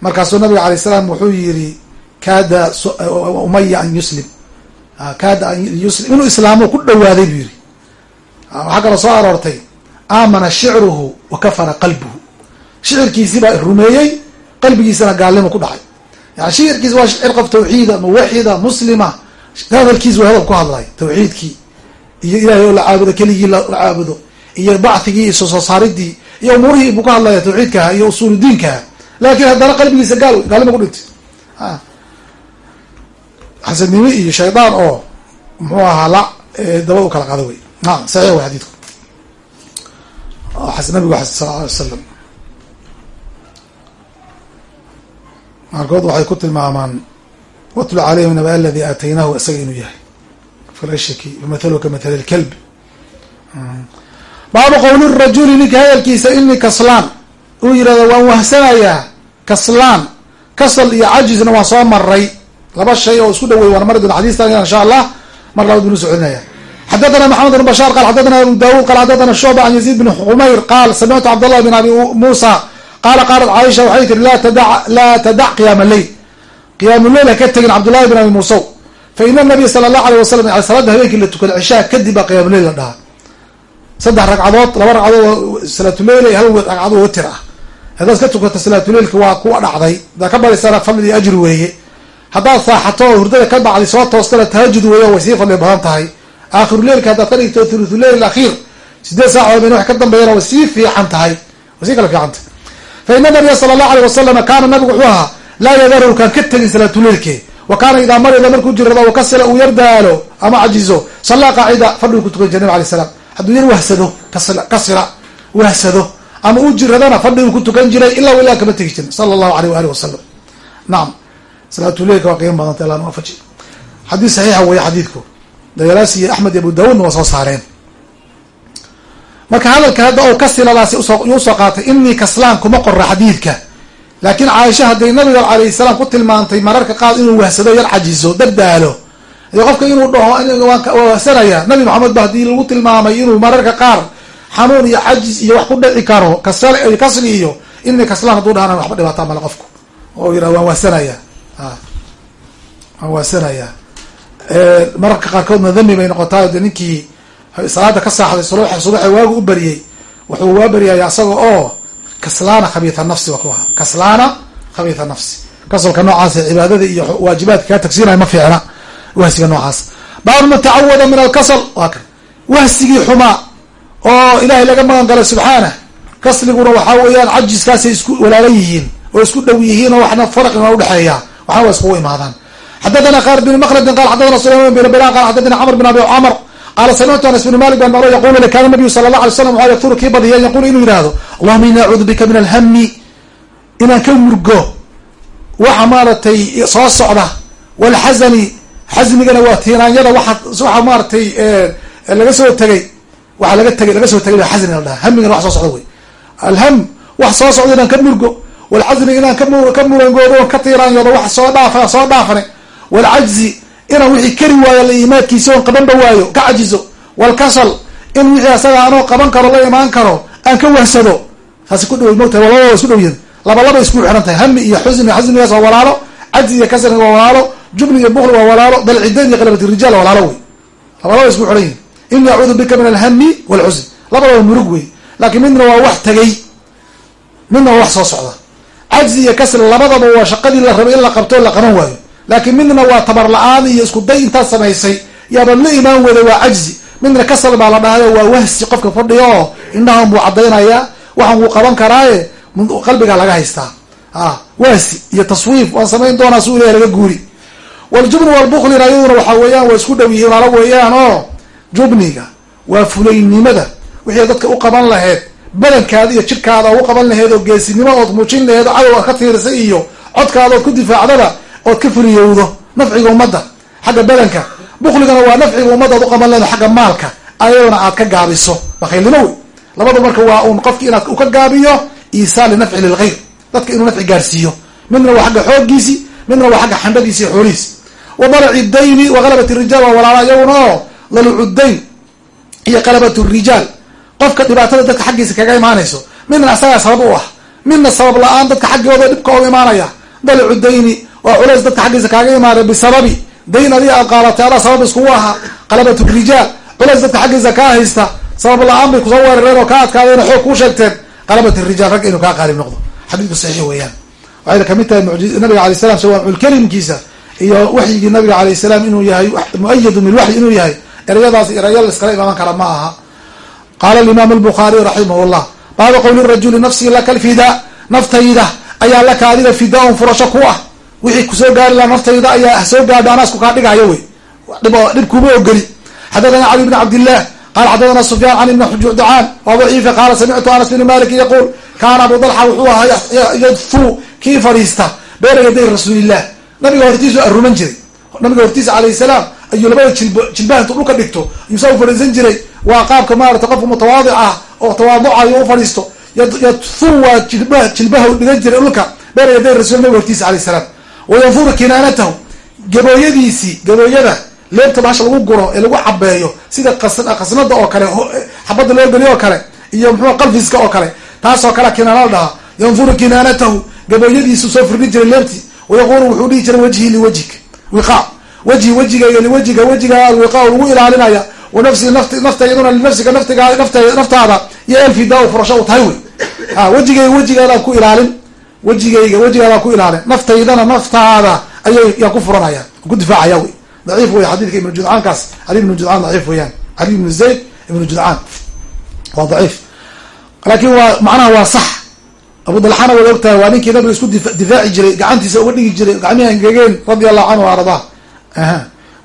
Markaasuu nabiga alayh salaam wuxuu yiri kaada umaya an yuslim. Kaada an yuslim. Inuu islaamo ku dhawaaday buu yiri waxaa kaloo soo aroortay aamana shicruhu wa kafara qalbuhu. Shicirkiisii baa rumeeyey qalbigiisana gaalnimo ku dhacay. Yani shicirkiisi waa shicir qof tawxiida muwaxida muslima. Hadalkiis waa hadal ku hadlay tawxiidkii. Iyo ilahay oo la caabudo keligii la caabudo. Iyo bacthigii iyo soo saaridii. Iyo umuurihii buu ka hadlaya tawxiidkaha iyo usuulu diinkaha. Laakiin haddana qalbigiisa gaal gaalnimo ku dhintay xasadnimo iyo shaydaan oo muxuu ahaa la daba u kala qada wey. Naam saxiix way xadiidku. Nabigu sal lla alay wasalam qaarkood waxay ku tilmaamaan watlu calayhim naba aladi aataynaahu isaga inuu yahay. Falashaki mathalu ka mathali lkalb baabu qowli rajuli ninka hadalkiisa ini kaslaan. Uu yiraahdo waan wahsanayaa kaslaan. Kasal iyo cajizna waan soo maray laba shay oo isku dhawey waan mari doona xadiistan insha allah mar labaad binu socolinaya xadathana maxamed bn bashaar qal xadathana abu dawud qal xadathana shucba can yaziid bn xumayr qaal samictu cabdallah bin abi muusa qaala qaalat caaisha waxay tiri laa tadac qiyaama leyl ha ka tegin cabdullahi bin abi muusaw fa ina nabiya sala allahu aleyh wasalam salaada habeenkii la tukada cishaa kadib baa qiyaamu leyl la dhahaa. Saddex ragcadood laba ragcadood salaatuleyl hal ragcadood watir ah. Haddaad ka tukata salaatuleylka waa kuwa dhacday. Hadaa ka barisana fadli ajri weeye haddaad saaxato oo hurdada ka bacdi soo toostana tahajud weeyo way sii fadli badan tahay. Aakhiruleilka haddaad ka dhigto thuluthuleyl akhiir sideed saacood in wax ka dambeeyana way sii fiican tahay. Way sii kala fiican tahay. Fa ina nabiya sala allahu aleyh wasalama kaana nabigu wuxuu ahaa laa yadaru kaan ka tegin salaatuleilke wa kaana idaa marida markuu jirado wakasila uu yar daalo ama cajizo sallaa qaacida fadhigu ku tukan jira nabig alay slam hadduu yar wahsado kasila wahsado ama uu jiradana fadhigu ku tukan jiray ilaa ilaa kama tegi jirin sala allahu aleyh waali wasalam nacam salaatuleilka waa qiimo badanta alla waafaji xadiis saxiixa weeye xadiidku. Dayalaasi iyo axmed iyo abu daawuudna waa soo saareen. Marka hadalka hadda oo kasiladaasi u soo u soo qaatay inii kaslaan kuma qora xadiidka. Laakiin caaisha hadday nabiga calayhi salaam ku tilmaantay mararka qaar inuu wahsado yar cajizo dardaalo. Iyo qofka inuu dhaho waa wahsanaya nabi maxamed ba haddii lagu tilmaamay inuu mararka qaar xanuun iyo cajiz iyo wax ku dhici karo kasl kasli iyo inii kaslaan hadduu dhahana waxba dhibaataa male qofku. Oo yira waan wahsanaya waan wahsanaya mararka qaarkoodna dami bay noqotaa de ninkii salaada ka saaxday subax subaxe waagu u beriyey wuxuu waa beryaya isaga oo kaslaana khabiita nafsi waa ku ahaa. Kaslaana khabiita nafsi. Kasalka noocaas cibaadada iyo waajibaadka kaa tagsiinaya ma fiicna. Wahsiga noocaas. Baabu man tacawada min alkasal. Waa kan. Wahsigii xumaa oo ilahay laga magan galay subxaanah kasliguna waxaa weeyaan cajiskaasay isku walaalan yihiin oo isku dhow yihiin oo waxna farqina udhexeeya waxna waa iskugu imaadaan. Xadadana khaalid bin mkldin qal xadadana sulayman bin bilan qal xadadana cmr bin abi camr qaala samictu anas bn malik ban maqlo yaqulu kana nabiyu sala allah alay slam waa yakturu kii badiya yaqulu inuu yihahdo allahuma ini acuudu bika min alhami inaan ka murgo waxa maaratay soo socda walxazani xasnigana waa tiinaanyada waa waxa maaratay laga soo tegay waxa laga tegay laga soo tegay xasni la dhaha hamigana wax soo socda wey alham wax soo socda inaan ka murgo walxasni inaan ka murangoodo on ka tiiraanyoodo wax soo dhaafa soo dhaafane walcajzi inaan wixii kari waayo la imaadkiisa oon qabanba waayo ka cajizo walkasal in wixii asaga anoo qaban karo la imaan karo aan ka wahsado taasi ku dhaw mogtahay labadaba isku dhow labalaba isku xiran tahay hami iyo xusni xasnigaas waa walaalo cajzi iyo kasalna waa walaalo jubni iyo bukli waa walaalo dalcidayn iyo qalabat rijaal walaalo wey labalaba isku xiran yihiin ini acuudu bika min alhami walxusn labadaba murug wey laakiin midna waa wax tagay midna waa wax soo socda cajzi iyo kasl labadaba waa shaqadii la rabay in la qabto la qaban waayo. Laakiin midna waa tabar la'aan iyo isku day intaad samaysay. Yaabaad la imaan weda waa cajzi midna kasal baa la dhahayo waa wahsi qofka fadhiga oo indhahan buu cadaynayaa waxaan wuu qaban karaaye qalbigaa laga haystaa. A wahsi iyo taswiif waan samayn doonaa si ilahi laga guuri. Waljubni walbuklina ayaduna waxaa weeyaan waa isku dhow yihiin wala weeyaan oo jubniga waa fulaynimada wixii dadka u qaban laheyd badankaada iyo jidhkaada u qaban laheyd oo geesinimo ood muujin laheyd oo cadow ka tiirsa iyo codkaada ku difaacdaba ood ka fuliyowdo nafciga ummadda. Xagga badanka bukligana waa nafciga ummadda ad u qaban leedo xagga maalka ayadana aad ka gaabiso. Bakhaylnimo wey labada marka waa un qofki inaad u ka gaabiyo iisaal linafci lilgayr dadka inuu nafci gaarsiiyo. Midna waa xagga xooggiisi midna waa xagga xandhadiisi iyo xoolihiisi. Wa dalaci dayni wa galabat rijaal waa walaala iyaguna oo lalucu dayn iyo qalabat rijaal qofka dhibaatada dadka xaggiisa kaga imaanayso midna asagaa sabab u ah midna sabab la'aan dadka xaggooda dhibkooga imaanaya. Dalicu dayni waa culays dadka xaggiisa kaaga imaanaya bisababi. Dayn adiga aad qaadatay adaa sabab iskugu ahaa. Qalabat rijaal culays dadka xaggiisa kaa haysta. Sabab la'aan bay ku soo weerareen oo kaa adkaadeen oo xoog kuu sheegteen. Qalabat rijaal ragga inuu kaa qaalib noqdo. Xadiidku saxiix weeyaan. Waxayna ka mid tahay nabiga alay salam sawaamcul kelimkiisa iyo waxyigii nabiga alayh salaam inuu yahay muayadu min waxyi inuu yahay. Ereyadaas erayo laiskala imaaman kara ma aha qaala alimaam albukhariy raximah llah baaba qowli rajuli nafsii laka lfida naftayda ayaa laka adiga fidaa-un furasho ku ah wixii ku soo gaari laha naftayda ayaa soo gaadho anaasku kaa dhigayo wey dhib kuma ogeli xadathana cali bn cabdillah qala xadathana sufyaan can ibni jucdacaan waa daciifa qaala samictu anas bn malik yaquul kaana abu dalxa wuxuu ahaa yadfu kii fadhiista beena yaday rasuulillah nabiga hortiisu aruman jiray nabiga hortiisa alayh salaam ayuu labada jilb jilbaha intuu dhulka dhigto ayuu saa u fadhiisan jiray waa qaabka maarata qofka mutawaadic ah oo tawaaducayo u fadhiisto. Yadfu waa jilbaha jilbaha dhigan jiray dhulka beena yaday rasul nabiga hortiisa alayh salaam. Wayanfuru kinaanatahu gabooyadiisii gabooyada leebta bahasha lagu guro ee lagu cabeeyo sida qasnada oo kale xabada loo geliyo oo kale iyo muxuu qalfiska oo kale taasoo kale kinaana la dhahaa. Yanfuru kinaanatahu gabooyadiisu soo firdhin jiray leebti wayaqulu wuxuu dhihi jiray wajhi liwajhik wiqa wajhi wejigayga liwajiga wejiga alwiqa lagu ilaalinaya wa nafsi nafti naftayaduna linafsiga naftiga nafta naftaada iyo elfidaa furasho u tahay wey a wejigayga wejigaadaan ku ilaalin wejigayga wejigaadaan ku ilaalin naftaydana naftaada ayay yaan ku furanaya ku difaacaya wey daciif wey xadiidka ibnu judcaankaas cali ibnu judcaan daciif weyaan cali ibnu zayd ibnu judcaan waa daciif laakin waa macnaha waa sax abu dalxana waad ogtahay waa ninkii nabiga isku difaaci jiray gacantiisa uga dhigi jiray gacmihi angegeen radia allahu canhu ardaa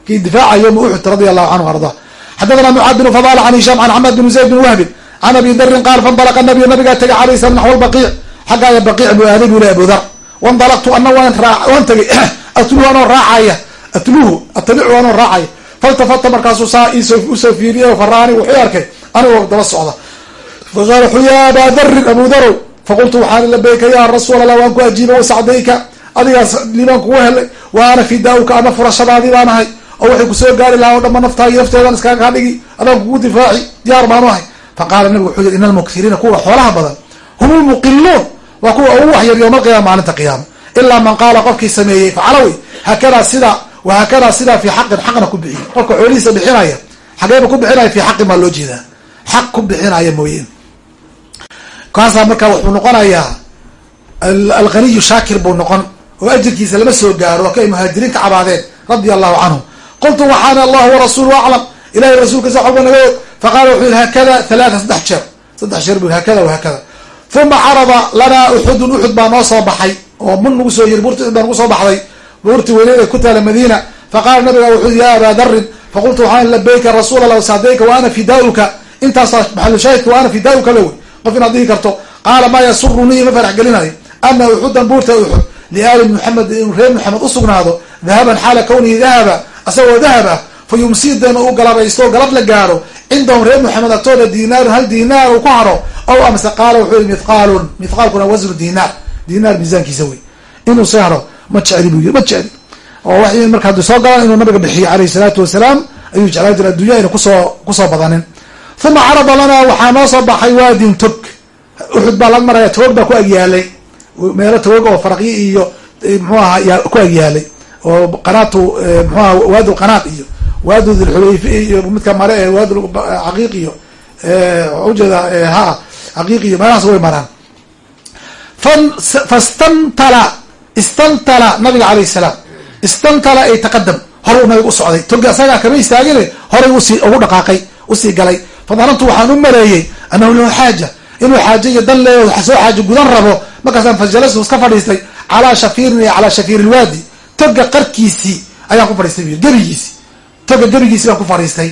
kii difaaca yoma uxud radia allahu canhu ardaa xadadana mucaad bn fadal an hisham an xamad bn zayd bn wahbin can abi darin qaal faindalaqa nabiy nabigaa tegay alayh salam naxw lbaqiic xaggaaya baqiic buu aaday buu le abu dar waindalaqtu ana waan tegay atluhu anoo raacaya atluhu atabicu anoo raacaya faltafata markaasuu saa u soo fiiriyay faraani wuxuu arkay anigoo daba socda faqaala wuxuu ya abaa darin abu darow faqultu waxaan labayka ya rasuul allah waan ku ajiiba wasacdayka adigaas liibaan kugu helay wa ana fidaauka ama furashadaadii baan ahay oo waxay ku soo gaari lahaa o dhanba naftaagi nafteedan iskaga kaa dhigi adaan kugu difaaci diyaar baanu ahay. Faqaala nabigu wuxuu yiri ina kuwa xoolaha badan hum lmuqiluun waa kuwa ugu waxyar yowma alqiyama maalinta qiyaama. Ilaa man qaala qofkii sameeyey facalawi haakadaa sidaa wa haakadaa sidaa fi xaqin xaqna ku bixiy qofka xoolihiisa bixinaya xageeba ku bixinaya fi xaqin baa loo jeedaa. Xaq ku bixinaya mooyeen. Kaasaa marka wuxuu noqonayaa alghaniyu shaakir buu noqon oo ajirkiisa lama soo gaaro waa ka ay muhaajiriin ka cabaadeen radia allahu canhum qultu waxaana allahu warasuulu aclam ilahay rasuulkiisa xogba naga og faqala wuxuu yihi haakada halaata saddex jeer saddex jeer bu haakada wahaakada uma carada lanaa uxudun uxud baa noo soo baxay oo mun nagu soo yiri buurti uxud baa nagu soo baxday buurti weyneed ee ku taala madiina faqala nabiga wuxuu ya abaa darin faqultu waxaan labayka rasuul allah sadayka wa ana fidaauka intaasa maxalushaahidka wa ana fidaauka lowy qof inaad dhihi karto qaala maa yasurunii ima farax gelinayo ana uxudan buurta uxud liaali muxamed inuu reer maxamed usugnaado dahaban xaala kawnihi dahaba asagoo dahab ah fa yumsiidan u galabaysto galab la gaaro cindahum reer maxamed agtooda dinaarun hal dinaar uu ku haro aw amse qaala wuxuu yihi mithqaalun. Mithqaalkuna wasnu dinaar dinaar miisaankiisa wey inuu soo haro ma jecli buu yiri ma jecli. Oo wax marka hadduu soo galaan inuu nabiga bixiyo alayhi salaatu wasalaam ayuu jeclaan jira addunya ayna ku soo ku soo badanin. Uma carada lanaa waxaa noo soo baxay waadin tog. Uxud baa laga maraya togog baa ku agyaalay meelo togog oo faraqyi iyo mxuu aha yaa ku agyaalay oo qanaatu mxuaha waadu qanaad iyo waadu dilxulayfe iyo midka mare ee waadu caqiiq iyo ujeeda ha caqiiq iyo meelahaas way maraan. Fastantala istantala nabiga alayh salaam. Istantala ay taqadam horuu nabiga u socday. Togi asagaa kama istaagine horay u sii ugu dhaqaaqay u sii galay. Fadanantu waxaan u maleeyey annahu lahu xaaja inuu xaajo iyo dan le soo xaajo gudan rabo. Markaasaan fajalastu iska fadhiistay calaa shafiirin iyo calaa shafiiri lwaadi toga qarkiisii ayaan ku fadhiistay bu gebigiisi. Toga gebigiisi baan ku fadhiistay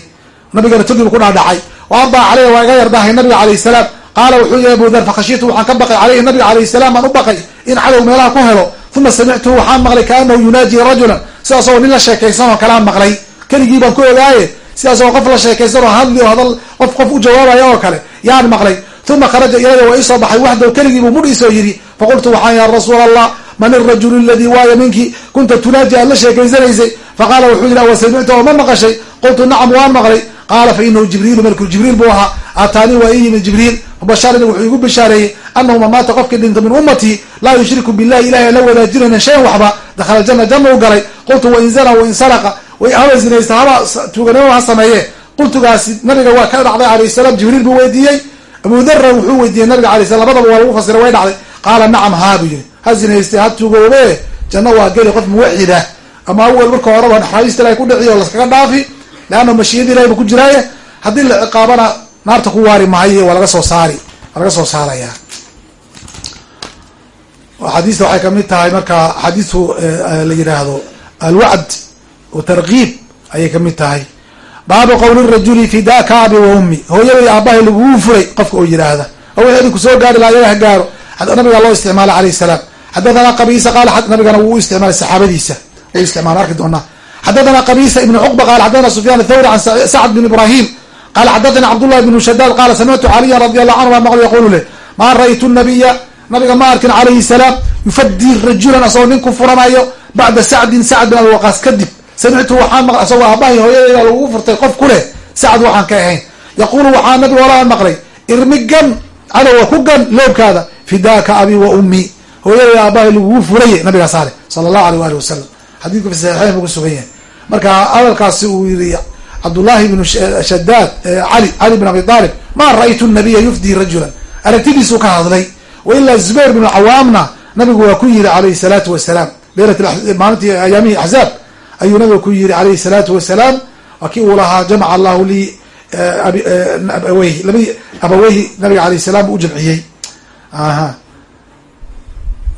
nabigana togiibu ku dhaadhacay. Wa adaa caleyh waa iga yardahay nabiga calayh salaam. Qaala wuxuu yihi abu dar fakhashiitu waxaan ka baqay caleyhi nabiga calayh salaam baan u baqay in cadow meelaha ku helo. Uma samictuhu waxaan maqlay kaanahu yunaaji rajulan. Sidaasoo nin la sheekaysan oo kalaan maqlay. Keligii baan ku ogaaye sidaasoo qof la sheekaysan oo hadli oo hadal qof qof u jawaabaya oo kale yaan maqlay. Uma kharaja ilaya waa iisoo baxay waxdaw keligii buu mudh isoo yidhi faqultu waxaan ya rasuul allah man irajulu aladii waaya minki? Kunta tunaaji aad la sheekaysanaysay faqaala wuxuu yidhi awa samicta oo ma maqashay? Qultu nacam waan maqlay. Qaala fa inahu jibriilu. Malku jibriil buu ahaa aataanii waa ii yimid jibriil. Mubasharin wuxuu igu bishaareeyey anahu man maata qofkii dhinta min ummatii laa yushriku billahi ilahi aan la wadaajinayna shayan waxba. Dakhala jana janna u galay. Qultu wain zana wain saraqa haba zinaysta haba tuuganimo ha sameeye. Qultugaasi nabiga waa ka dhacday alayh salaam. Jibriil buu weydiiyey. Abu dara wuxuu weydiiyey nabiga alay slam labadaba waa ha zinaystay ha tugoobe janno waa geli qof muwaxida ama awel marka horeba naxariista ilahay ku dhiciyo laskaga dhaafi leanna mashiyada ilahay bu ku jiraaye. Haddii la ciqaabana naarta ku waari maayo waa laga soo saari waa laga soo saarayaa. Axaadiista waxay ka mid tahay marka axaadiistu la yidhaahdo alwacd wa tarkiib ayay ka mid tahay. Baabu qowli rajuli fidaka abi wa ummi. Hooyaday aabahay laguu furay qofka oo yidhaahda oo wixii idinku soo gaari laha ayaga ha gaaro nabiga loo isticmaala alayh salaam xadathana qabisa qaal nabigana wuu isticmaalay saxaabadiisa way isticmaala arki doonaa xadathana qabisa ibnu cuqba qaala xadathana sufyan athawri can sacd bin ibrahim qala xadathana cabdullahi bnu shadaad qaala samictu caliyan radi allahu canhu baa maql yaqulu leh maa ra'aytu nabiya nabiga ma arkin calayhi salaam yufadii rajulan asagoo nin ku furanayo bacda sacdin sacd bin abi waqaas kadib samictu waxaan maqlay asagoo aabahay hooyadayda lagu furtay qof ku leh sacad waxaan ka ahayn yaqulu waxaa nabiga olahan maqlay irmi gan ku gan loobkaada fidaaka abi wa ummi hooyadayda aabahay lagugu furaye nabigaasa leh sala allahu aleyh waali wasalam xadiidku fi saxiixayn buu ku sugan yahay. Marka hadalkaasi uu yiri cabdullahi bnu shadaad cali cali bin abi aalib ma ra'aytu nabiya yufdii rajulan? Aragtidiisuu ka hadlay wa ilaa zubayr bnu cawaamna nabigu waa ku yiri calayhi salaatu wasalaam leylat maalintii ayaamihii axzaab ayuu nabiga ku yiri alayhi salaatu wasalaam waa kii uu lahaa jamaca allahu lii abaweyhi labadii abaweyhi nabiga alayh salam buu u jamciyey. Aha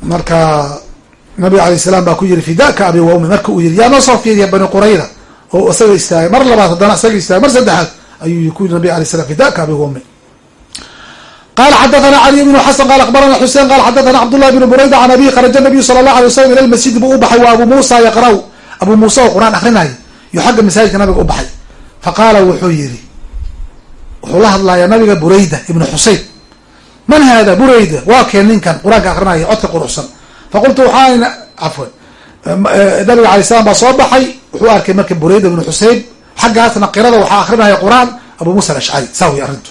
marka nabiga alayh salam baa ku yiri fidaka abi wa umi marka uu yiri yaa noo soo fiiriya bani qurayda oo isaga istaagay mar labaad haddana isaga istaagay mar saddexaad ayuu ku yiri nabiga alay salam fidaka abi wa umi qala xadathana caliy bnu xasan qala akbarana xusein qala xadathana cabdullahi bnu burayda can abihi kharaja nabiyu sala allah alay wasalam ila lmasjid buu u baxay wa abu muusa yaqra' abu muuse oo qur'aan akrinaya yuu xagga masaajidka nabiga u baxay. Faqaala wuxuu yiri wuxuu la nabiga burayda ibnu xusein man hada burayda waa keen ninkan qur'aanka akrinaya codka quruxsan. Faqultu waxaan cafwan nabiga alay slam baa soo baxay wuxuu arkay marka burayda ibnu xusein xaggaasna qirada waxaa akrinaya qur'aan abu muusa alashcari saa wey arrintu.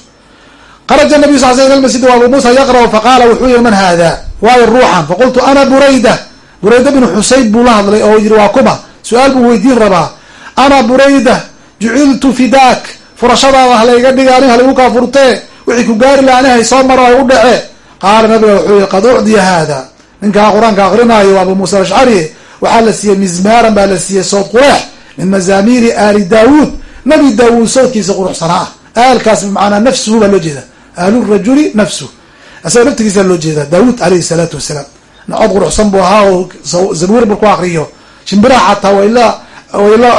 Kharaja nabiyu sal sl masjid wa abu muusa yaqra'u faqaala wuxuu yihi man hada? Waayo ruuxan faqultu ana burayda. Burayda bnu xusein buu la hadlay oo yiri waa kuma. Su'aal buu weydiin rabaa ana burayda juciltu fidaak. Furashadaada halayga dhiga ani halaygu kaa furtee wixii ku gaari laha ani hay soo maro hay u dhace. Qaala nabiga wuxuu yihi qad ucdiya hada ninkaa qur'aanka akrinaayo abu muusa alashcari waxaa la siiyey mizmaaran baa la siiyey sood qureex min mazaamiiri aali daawuud. Nabi daawuud soodkiisa quruxsanaa ah. Aalkaas bimacnaa nafsuhu baa loo jeeda ahlurajuli nafsuh isaga naftigiisa loo jeeda daawuud alayhi salaatu wasalaam. Cod quruxsan buu ahaa oo zabuur marku akriyo shimbiraha xataa wayla wayla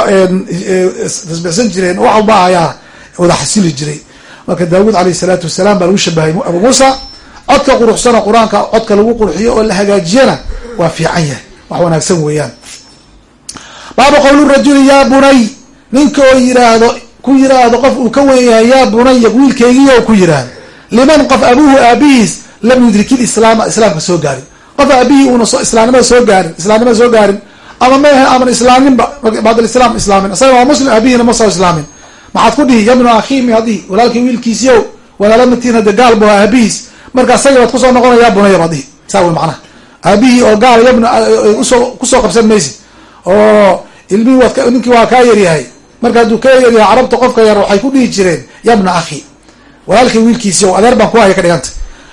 tasbixsan jireen wax ayaa wada xasili jiray marka daawuud alayhi salaatu wasalaam baa lagu shabahay abu muusa codka quruxsana qur'aanka codka lagu qurxiyo oo la hagaajiyana waa fiican yahay wax wanaagsan weeyaan. Baabu qowlu rajuli yaa bunay ninka oo yiraahdo ku yiraahdo qof uu ka wen yahay yaa bunaya wiilkeygiiyo ku yiraahdo liman qof abuhu aabihiis lam yudriki lislaama islaamka soo gaarin. Qof aabihii uuna islaamnimada soo gaarin islaamnimada soo gaarin ama maahe aman islaaminba bacd islam islaamin isaga waa muslim aabihina ma soo islaamin maxaad ku dhihi yabnu akhi miadihi walaalkii wiilkiisiyo walaala matiin hade gaal bu aabihiis? Marka isaga baad ku soo noqonaya bunaya baad dhihi saa wey macnaha aabihii oo gaal yabnu u soo ku soo qabsan maysid oo ilmihii waad ninkii waa kaa yaryahay marka hadduu ka yaryahay carabta qofka yar waxay ku dhihi jireen yabna akhi walaalkii wiilkiisi o adeer baan ku haya ka dhiganta.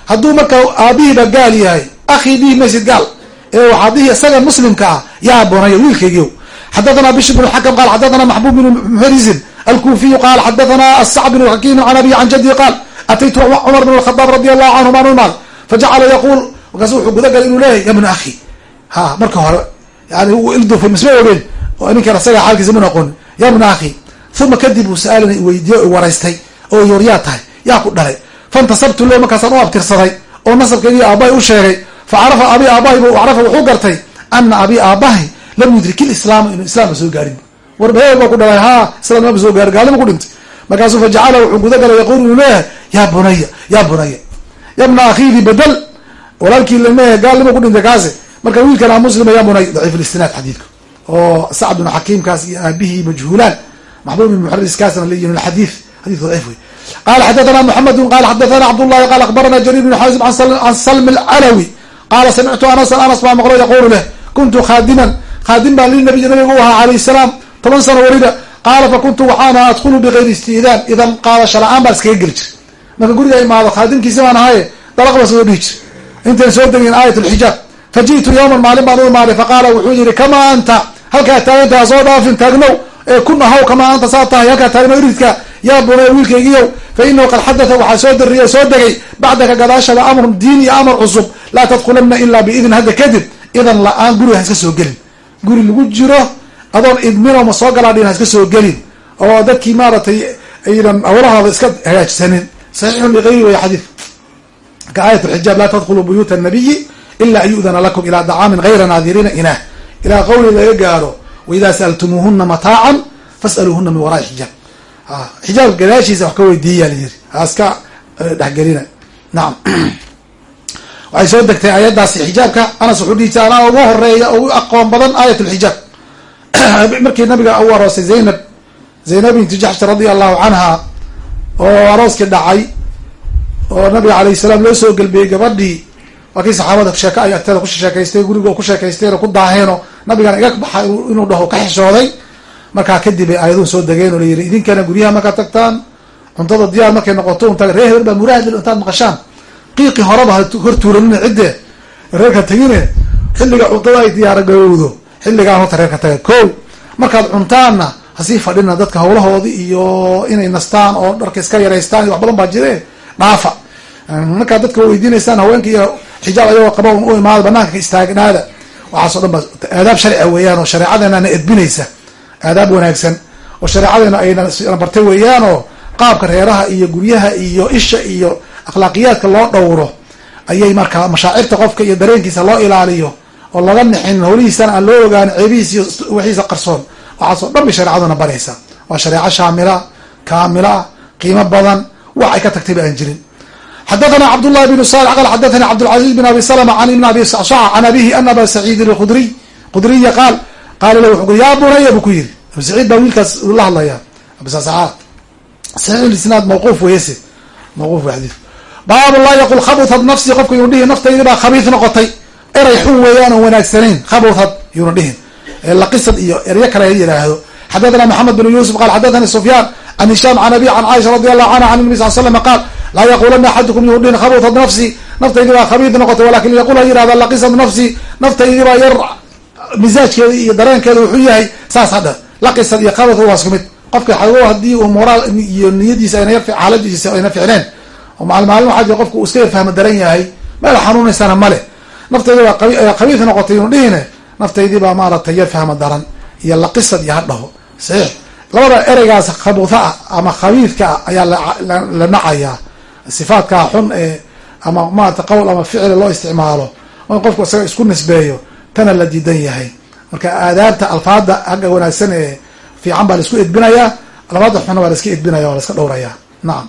Hadduu marka aabihiiba gaal yahay akhi dhihi maysid gaal. Ee waxaa dhihi isaga muslimka ah yaa bunaya wiilkaygiyo xadathana bishr bn xakam qaal xadathana maxbub bn muxrizin qaal xadathana asacb bn xakimin can abihi can jaddi qaal ataytu cumar bn khadaab radi allahu canhum an umaal fajacala yaquul markaasu wuxuu gudagalay inuu leeyahy ya bna akhi ha marka hore yani ildufa misma ogen oo ninkan isaga xaalkiisa mana aqonin ya bna akhi uma kadib uu sa-aalina iweydiiye o iwaraystay oo yor yaa tahay yaa ku dhalay fantasabtu lo markaasaan u abtirsaday oo nasabkeedii aabahay u sheegay fa carafa abi aabahay bu carafa wuxuu gartay ana abi aabahay lam yudrik ilislaama inuu islaamka soo gaarin warbaheer baa ku dhalay? Ha islaamnima soo gaarin gaalnima ku dhintay. Markaasuu fajacala wuxuu gudagalay yaquul inuu leeyahay yaa bunaya yaa bunaya yabna akhiidii bedel walaalkii la leeyahay gaalnima ku dhintay kaase marka wiilkan a muslima yaa bunay daciif listinaad xadiidka. Oo sacd bnu xakiimkaas iyo aabihii majhuulaan. Maxbuub bin muxariskaasna layin xadiid xadidku daciif wey qala xadathana mxamedu qala xadathana cabdullahi qala akbarana jariir bn xasim can salm alcalawi qala samictu anasan anas baa maqlo yaqulu leh kuntu khaadiman. Khaadim baan linabiy nabiga u ahaa alayh salaam toban sano weliba qaala fakuntu waxaana adkhulu bigayri istidaan idan qaadasha la'aan baan iskaga geli jiray marka guriga imaado khaadimkiisi baan ahaye dalaq baa soo dhihi jiray intayn soo degin aayat lxijaab faji'tu yawman maalin baan u imaaday faqaala wuxuu yihi kamaa anta? Halkaa taagantaha soo dhaafin taagnow. Ee kun ahaw kamaa anta saa tahay. Halkaa taagnow iridka yaa bunay wiilkaygiyow fa inahu qad xadatha waxaa soo dariya soo degay bacdaka gadaashada amrun diin iyo amar cusub laa tadkulana ilaa biidn hadda kadib idan la'aan guriga ha iska soo gelin. Guri lagu jiro adoon idmino ma soo galaa ha iska soo gelin oo dadkii maaratay aynan awlahooda iska hagaajsanin saxiixun ligayri way xadiid ka aayat lxijaab laa tadkhuluu buyuuta nabiyi ila an yu'dana lakum ilaa dacaamin gayra naadiriina inah ilaa qawli laga gaaro waidaa sa'altumuuhuna mataacan fas'aluuhuna min waraai xijaab. Xijaab gadaashiisa wax ka weydiiyaa layiri ha iska dhexgelina. Nacam <clears throat> waxay soo degtay aayaddaasi xijaabka anas wuxuu dhihi jira ugu horreeya ugu aqoon badan aayat lxijaab <coughs> markii nabiga u aroosay zaynab zaynab bintu jaxsh radia allahu canha oo arooskii dhacay oo nabiga alayh salaam loo soo gelbiyey gabadhii waa kii saxaabada sheeko ay agteeda ku sheekaystay guriga ku sheekaysteen oo ku daaheenoo nabigana iga baxa inuu dhaho ka xishooday. Markaa kadib ay aayaduhu soo degeen oo layiri idinkana guryaha markaad tagtaan? Cuntada diyaar markay noqoto unta hebel baa muraahadil intaad maqashaan. Qiiqi horeba hor tuuranina ciddee reerka tegine xilliga cuntada ay diyaargarowdo xilligaan horta reerka taga ko markaad cuntaanna hasii fadhina dadka hawlahoodii iyo inay nastaan oo dharka iska yaraystaan iyo wax badan baa jire dhaafa. Markaad dadka weydiinaysaan haweenka iyo xijaab ayagoo qaba u imaada banaanka ka istaagnaada waxaaso dhan ba aadaab sharcia weeyaan oo shareecadeena na edbinaysa aadaab wanaagsan. Oo shareecadeena ayna bartay weeyaan oo qaabka reeraha iyo guryaha iyo isha iyo akhlaaqiyaadka loo dhowro ayay markaa mashaacirta qofka iyo dareenkiisa loo ilaaliyo oo laga nixin howlihiisana aan loo ogaanin ceebihiis iyo wixiisa qarsoon. Waxaasoo dhan bay shareecaduna baraysaa waa shareeco shaamila kaamila qiimo badan wax ay ka tagtayba aan jirin. Xadathana cabdullahi bn salix qal xadathani cabdulcaziz bin abi salma an ibn abi sacsaca can abihi ana aba saciidin alkhudriy khudriya qaal qaala lahu wuxuu ui yaa bunaya buu ku yiri abu saciid baa wiilkaas la hadlaya abu sacsaca saxiix isnaad mawquuf weyse mawquuf xadiid baabu laa yaqul khabutad nafsi qofka yunu dhihin naftaydi baa khabiis noqotay eray xun weeyaan oo wanaagsanayn khabutad yunu dhihin. Laqisad iyo eryo kale yidhaahdo xadathana maxamed bn yuusuf qaal xadathani sufyaan can hishaam can abi can caaisha radi allahu canha can nabi sal slam qaal laa yaqulana axadukum yunu dhihin khabutad nafsi naftaydi baa khabiid noqotay walakin yaqul ha yihahda laqisad nafsi naftaydi baa yar misaajkeeda iyo dareenkeeda wuxuu yahay saas hadha laqisad iyo khabutad waa isku mid. Qofka haddii uu moraal iyo niyadiisa ayna xaaladiisa ayna ficneen. Oo maal maalin waxaa jira qofka uu iska yar fahma daran yahay meel xanuunaysana male naftaydi baa khabiid noqotay yunu dhihine naftaydii baa maaragtay yar fahma daran iyo laqisad iyo hadhaho saxiix. Labada ereygaas ah ama khabiidka ah ayaa la nacayaa. Sifaatkaa xun ee ama maarata qowl ama ficli loo isticmaalo in qofku isaga isku nisbeeyo tana la diidan yahay. Marka aadaabta alfaada hagga wanaagsan ee fiican baa la isku edbinayaa labaada xunna baa la iska edbinaya o la iska dhowrayaa. Nacam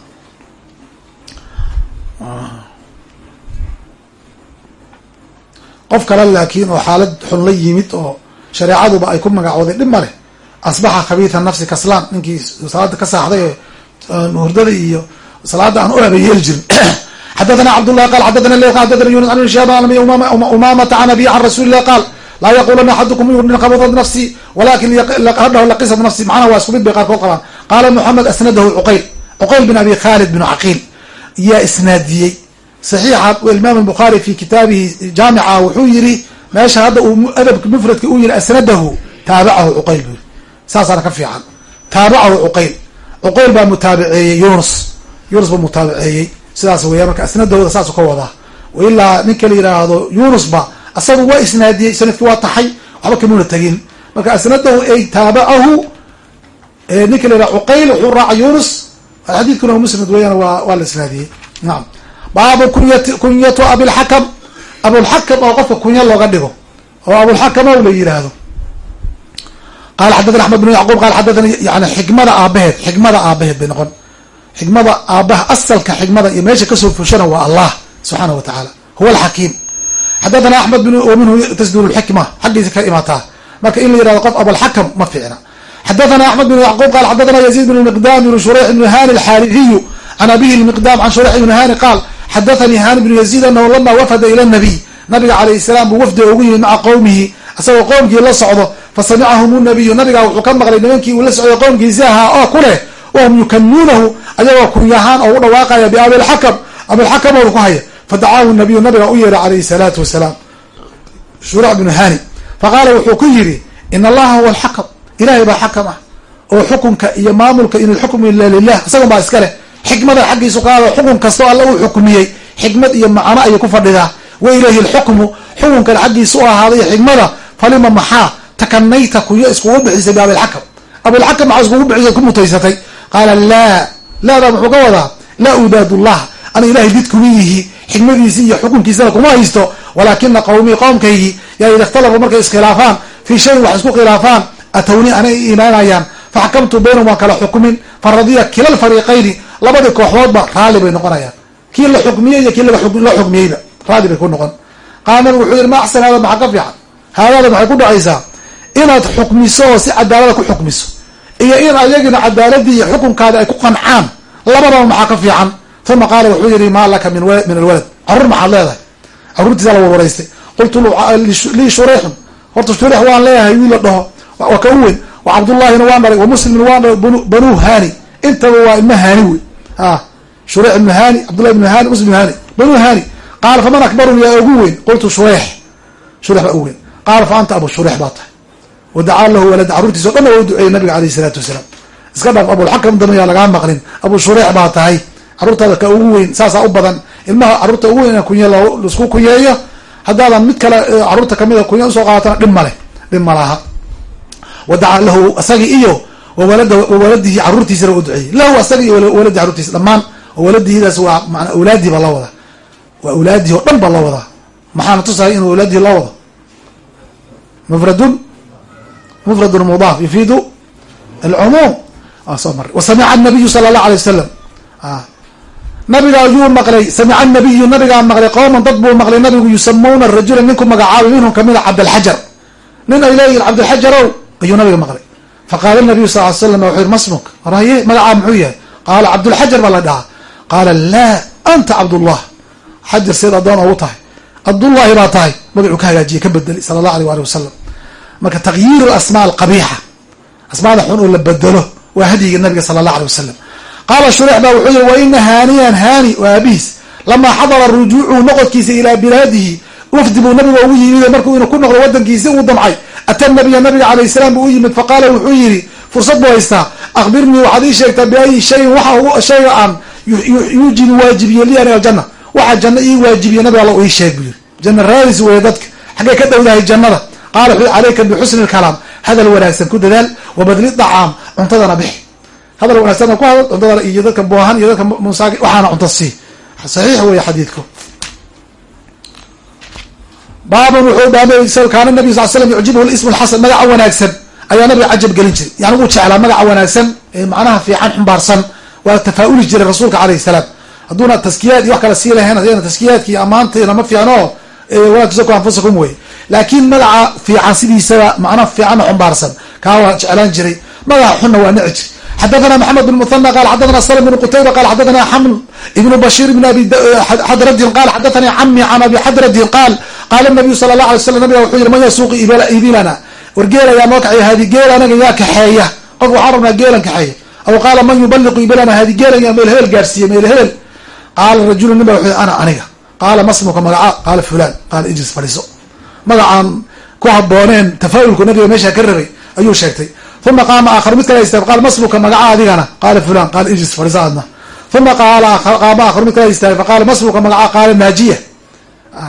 qof kale laakiin oo xaalad xun la yimid oo shareecaduba ay ku magacooday dhib ma leh. Asbaxa khabiitha nafsi kaslaan ninkii salaada ka saaxday hurdada iyo salaada aan u abayeeli jirin <clears throat> xadathana cabdullah qal xadathana l xadathana yunus an shihab umamata can abi can rasuuli lah qaal laa yaqulana axadukum yurdin khabutat nafsi walakin hadhahu laqisat nafsi. Macnaha waa isku mid bay qaarkood qabaan. Qaala moxamed asnadahu cuqayl cuqayl bin abi khalid bin caqiil. Yaa isnaadiyey saxiixa imaam albukhaari fi kitaabihi jaamica wuxuu yiri meesha hadda uu adabka mufradka u yiri asnadahu taabacahu cuqayl buu yiri saasaana ka fiican. Taabacahu cuqayl. Cuqayl baa mutaabaceeyey yunus yunus baa mutaabaceeyey sidaas weya marka asnadahooda saasu ka wadaa. Ilaa ninka la yiraahdo yunus ba asagu waa isnaadiyey sannadkii waa taxay waxba kamuna tegin marka asnadahu ay taabacahu ninka la yihahdo cuqayl wuxuu raaca yunus xadiidkuna musnad weeyaan waa waa la isnaadiyey. Nacam baabu kunyati kunyatu abilxakam. Abulxakam oo qofka kunya looga dhigo oo abulxakam o la yiraahdo. Qala xadathana axmed bn yacquub qala xadathani yani xikmada aabaheed xikmada aabaheed bay noqon. Xikmada aabaha asalka xikmada iyo meesha ka soo fushana waa allah subxaana wa tacaala huwa alxakiim xadathana axmed bin o minhu tasduru lxikma xaggiisa ka imaataa. Marka in la yiraahdo qof abulxakam ma fiicna. Xadathana axmed bn yacquub qala xadathana yaziid bn miqdam bn shureyx bn hani alxaarihiyu can abihi lmiqdam can shureyx bn hani qaal xadathanii hani bnu yaziid anahu lama wafada ila nabiy nabiga calayh salaam buu wafdi ugu yimid maca qowmihi isagoo qowmkii la socdo fasamicahum nabiyu nabigaa wuxuu ka maqlay nimankii uu la socday qowmkiisi ahaa oo ku leh wahum yukanuunahu ayagoo kunyahaan oo u dhawaaqaya biabilxakam abilxakam ooda ku haya fadacaahu nabiyu nabiga u yeeray calayhi salaatu wasalaam shurac bnu hani faqaala wuxuu ku yidhi in allaha huwa alxakam ilahay baa xakam ah oo xukunka iyo maamulka in alxukmu ila lilah isagon baa iska leh xikmada xaggiisu qaado xukun kastoo alla uu xukmiyey xikmad iyo macno ayay ku fadhidaa. Wa ilayhi alxukmu xukunkan xaggiisa u ahaaday xikmada falima maxaa? Takanayta kuyo iskugu bixisay biabilxakam abilxakam maxaa iskugu bixisay? Ku mutaysatay. Qaala laa laada muxuu ka wadaa? Laa udaadullah ana ilahay did kuma yihi. Xikmadiisi iyo xukunkiisana kuma haysto. Walaakina qawmii qowmkaygii yaa ida ikhtalafu markay iskhilaafaan fii shayin wax isku khilaafaan atowni anay imaanayaan. Faxkamtu baynahum waan kala xukumin. Faradiya kila lfariiqayni labadii kooxdoodba raalli bay noqonayaan. Kii la xukmiyey iyo kii loo xukmiyeyba raalli bay ku noqon. Qaala nabigu wuxuu yihi ma axsan hada maxaa ka fiican? Haadada maxay ku dhacaysaa? Inaad xukmiso oo si cadaalada ku xukmiso. Iyo in ayagina cadaaladii iyo xukunkaadi ay ku qancaan labadaba maxaa ka fiican? Uma qaala wuxuu yihi maa laka min alwalad. Carruur maxaad leedahay? Carruurtiisa la warwaraystay qultu lii shureixun horta shureix waan leeyahay wiil la dhaho. Waa ka u weyn wa cabdullahina waan dhalay. Wa muslimin waan dhalay. Banuu hani intaba waa ilma hani wey a shureix ibnu hani cabdullahi ibnu hani muslim ibnu hani banuu hani. Qaala faman akbarun yaa ugu weyn? Qultu shureix shurix baa ugu weyn. Qaala fa anta abu shurix baa tahay. Wadacaa lahu walad carruurtiisa o dhan waa u nabiga alayh isalaatu wasalaam. Iska dhaaf abulxakam damaya lagaa maqlin. Abu shurix baa tahay. Carruurtaada ka ugu weyn saasaa u badan. Ilmaha carruurta ugu weyn kunya la isku kunyeeyo. Haddaadan mid kale carruurta kamida kunya u soo qaadatana dhib male dhib ma laha. Wadacaa lahu asagii iyo wawalada wawaladihi carruurtiisana u duceeyey. Lahu asaga iyo waladi carruurtiisa dhammaan. Wawaladihidaas waa mana awlaadii baa loo wadaa. Waa awlaadihi oo dhan baa loo wadaa. Maxaana tusahay in awlaadihi loo wado? Mufradun mufradun mudaaf. Yufiidu alcumuum. Waa soo maray. Wasamica anabiyu sala allah alay wasalam nabiga yuu maqlay. Samica nabiyu nabigaa maqlay qowman dad buu maqlay nabigu yusamuuna rajula ninku magacaabay minhum ka mid a cabdalxajar nin ay leeyihiin cabdilxajarow ayuu nabiga maqlay faqaala nabiyu sal ly slam wuxu yihi masmuk raye magacaa muxuu yahay qaala cabdulxajar baa la dhahaa qaala laa anta cabdullah xajar seed addoon ugu tahay cabdullahi baa tahay magacuu ka hagaajiyey ka bedelay sala allah aleyh waali wasalam marka takyiir asmaa alqabiixa asmaada xun oo la bedelo waa hadyiga nabiga sala allah aley wasalam qaala shureix baa wuxuu yihi wa ina haaniyan haani oo aabihiis lamaa xadara rujuucuhu noqodkiisa ilaa bilaadihi wafdi buu nabiga ugu yimid markuu inuu ku noqdo wadankiisi uu damcay ata nabiya nabiga alayh salaam buu u yimid faqaala wuxuu yihi fursad buu haystaa akbirnii waxaad ii sheegtaa biayi shayin waxa shayga aan yuujibu waajibiye li aniga janna waxaa janno ii waajibiye nabiga alla ii sheeg buu yiri janna raadis weeye dadka xaggay ka dhowdahay jannada qaala calayka bixusni lkalaam hadal wanaagsan ku dadaal wabadli dacaam cuntadana bixi hadal wanaagsanna ku hadal cuntadana iyo dadka boohan iyo dadka musaaki waxaana cunto sii saxiix weeye xadiidku baaban wuxuu dhaamay kaana nabiy sal slam yucjibuhu lismu lxasan magaca wanaagsan. Ayaa nabiga cajab gelin jiray. Yani wuu jeclaa magaca wanaagsan ee macnaha fiican xumbaarsan waa tafaa-uli jiray rasuulka calayhi salaam. Hadduuna taskiyaad iyo wax kala sii lahayn adyana taskiyaadki amaanteena ma fiicno walaa tusaku anfusakum wey laakiin magaca fiican sidiisaba macnaha fiicanna xumbaarsan kaa waa jeclaan jiray. Magaca xunna waa nici jiray xadathana maxamed bn muhana qala xadathana slm bn qutayba qala xadathana xaml ibn bashir ibn abi xadradin qala xadathani cami can abi xadradin qaal qaala nabiyu sala allah alay slam nabiga wuxuu yihi man yasuuqi ibilana war geela yaa noo kaxeeya haadi geel anaga yaa kaxeeya qof waxaan rabnaa geelan kaxeeya aw qaala man yubaliqu ibilana haadi geelan yaa meel hebel gaarsiiye meel hebel qaala rajulu ba wuxuu ana aniga qaala masmuka magaca qaala fulan qaala ijlis fadhiiso magacaan ku habooneen tafaa'ulku nabiga meeshaa ka rabay ayuu sheegtay uma qaama aakharu mid kale istaag qaala masmuka magaca adigana qaala fulan qaala ijlis fadhiiso adna uma qaala qaama aakharu mid kale istaag faqaala masmuka magaca qaala naajiya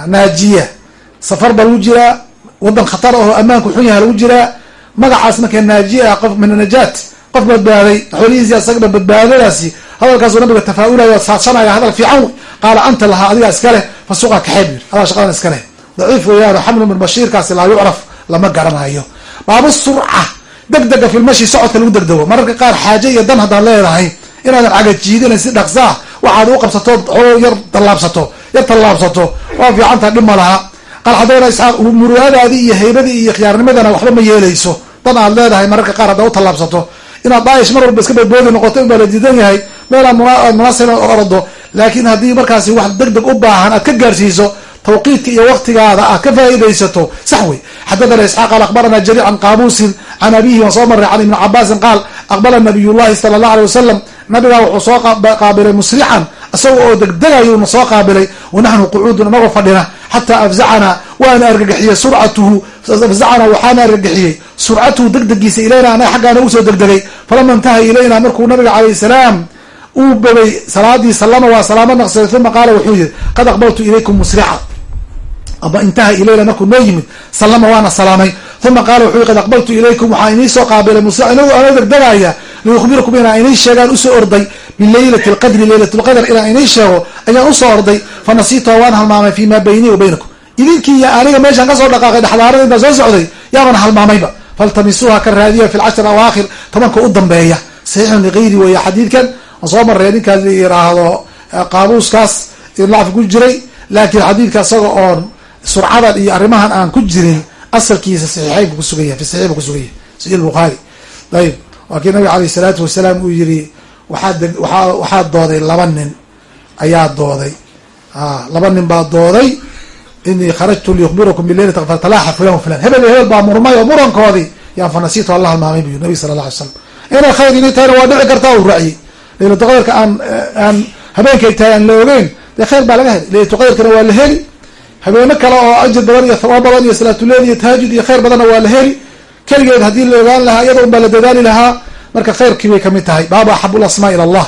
naajiya safar baa lagu jiraa wadan khatar aho ammaanku xun yaha lagu jiraa magacaas marka naajiya qof min najaat qof badbaaday xoolihiisi asagaba badbaadadaasi hadalkaasuu nabiga tafaa-ulaya saadsanaya hadal fiican qaala anta lahaa adigaa iska fasuqa kaxeeb yiri adaa shaqadan iska daciif weeyaan xamlu min bashiirkaasi laa yucraf lama garanayo baabu surca degdega filmashi socodka lagu degdego. Mararka qaar xaaje iyo dan haddaad leedahay inaadan cagajiidina si dhaqsaah waxaad u qabsato oo yar tallaabsato yar tallaabsato. Waa fiicantaha dhib ma laha. Qaal xadana isxaaq muruadaadii iyo haybadii iyo khiyaarnimadana waxba ma yeeleyso dan aad leedahay mararka qaar haddaa u tallaabsato. Inaad daayish mar walba iska badboodi noqoto baa la diidan yahay. Meelaad munaasib orado laakiin haddii markaasi wax deg deg u baahan aad ka gaarsiiso tawqiidka iyo waktigaada aad ka faa'iidaysato sax wey xadathana isxaaq qaal akbarana jariir can qaabuusin can abihi waan soo maray can ibni cabaasin qaal aqbala nabiy llahi sala allah alay wasalam nabigaa wuxuu soo qaabilay musrixan isaga oo degdegayuuna soo qaabilay wanaxnu qucuudun inagoo fadhina xataa afzacana waana argagixiyey surcatuhu afzacana waxaana argagixiyey surcatuhu degdegiisa ilayna anaga xaggaana u soo degdegay falama intaha ilayna markuu nabiga calayh salaam uu bogay salaadii salama waa salaamo naqsaday uma qaala wuxuu yihi qad aqbaltu ilaykum aba intaha ilayna markuu noo yimid salama waana salaamay. Uma qaala wuxuu qad aqbaltu ilaykum waxaa inii soo qaabilay musrica inagu ana degdegaya liyukhbirakum inaa inay sheegaan u soo orday bileylati lqadri leylat lqadr inaa inay sheego ayaan u soo orday fa waan halmaamay fi ma baynii wa baynakum. Iyo aniga meeshaan ka soo dhaqaaqay dhexdaarada intaa soo socday yaaban halmaamayba faltamisuuha ka raadiya fi lcashri awaakhir tobanka u dambeeya. Saxiixun ligayri weeye xadiidkan aan soo marray ninkaas la yiraahdo qaabuuskaas lacfi ku jiray laakiin xadiidka isaga oon surcadan iyo arrimahan aan ku jirin asalkiisa saxiixeynku kusugan yahay fi saxiix bu kusugan yahay saxiix bukhaari ayib waa kii nabiga alayh isalaatu wasalaam uu yiri waxaa waxaa dooday laba nin. Ayaa dooday. A laba nin baa dooday inii kharajtu liyukhbirakum bileylati fatalaaxa fulan fulan hebel hebel baa murmay oo murankoodii yaan fanasiitu alla halmaamay buyu nabi sala allah alay slam inay khayr inay tahayna waa dhici kartaa uu raaciyey leylatu qadarka aan aan habeenkay tahay aan la ogeyn dee khayr baa laga helay. Leylatu qadarkana waa la heli habeeno kale oo ajir badan iyo thawaab badan iyo salaatuleel iyo tahajud iyo khayr badanna waa la heli. Keligeed haddii la ogaan lahaa iyada un baa la dadaali lahaa. Marka khayrkii bay ka mid tahay. Baabu axabu lasmaa ila allah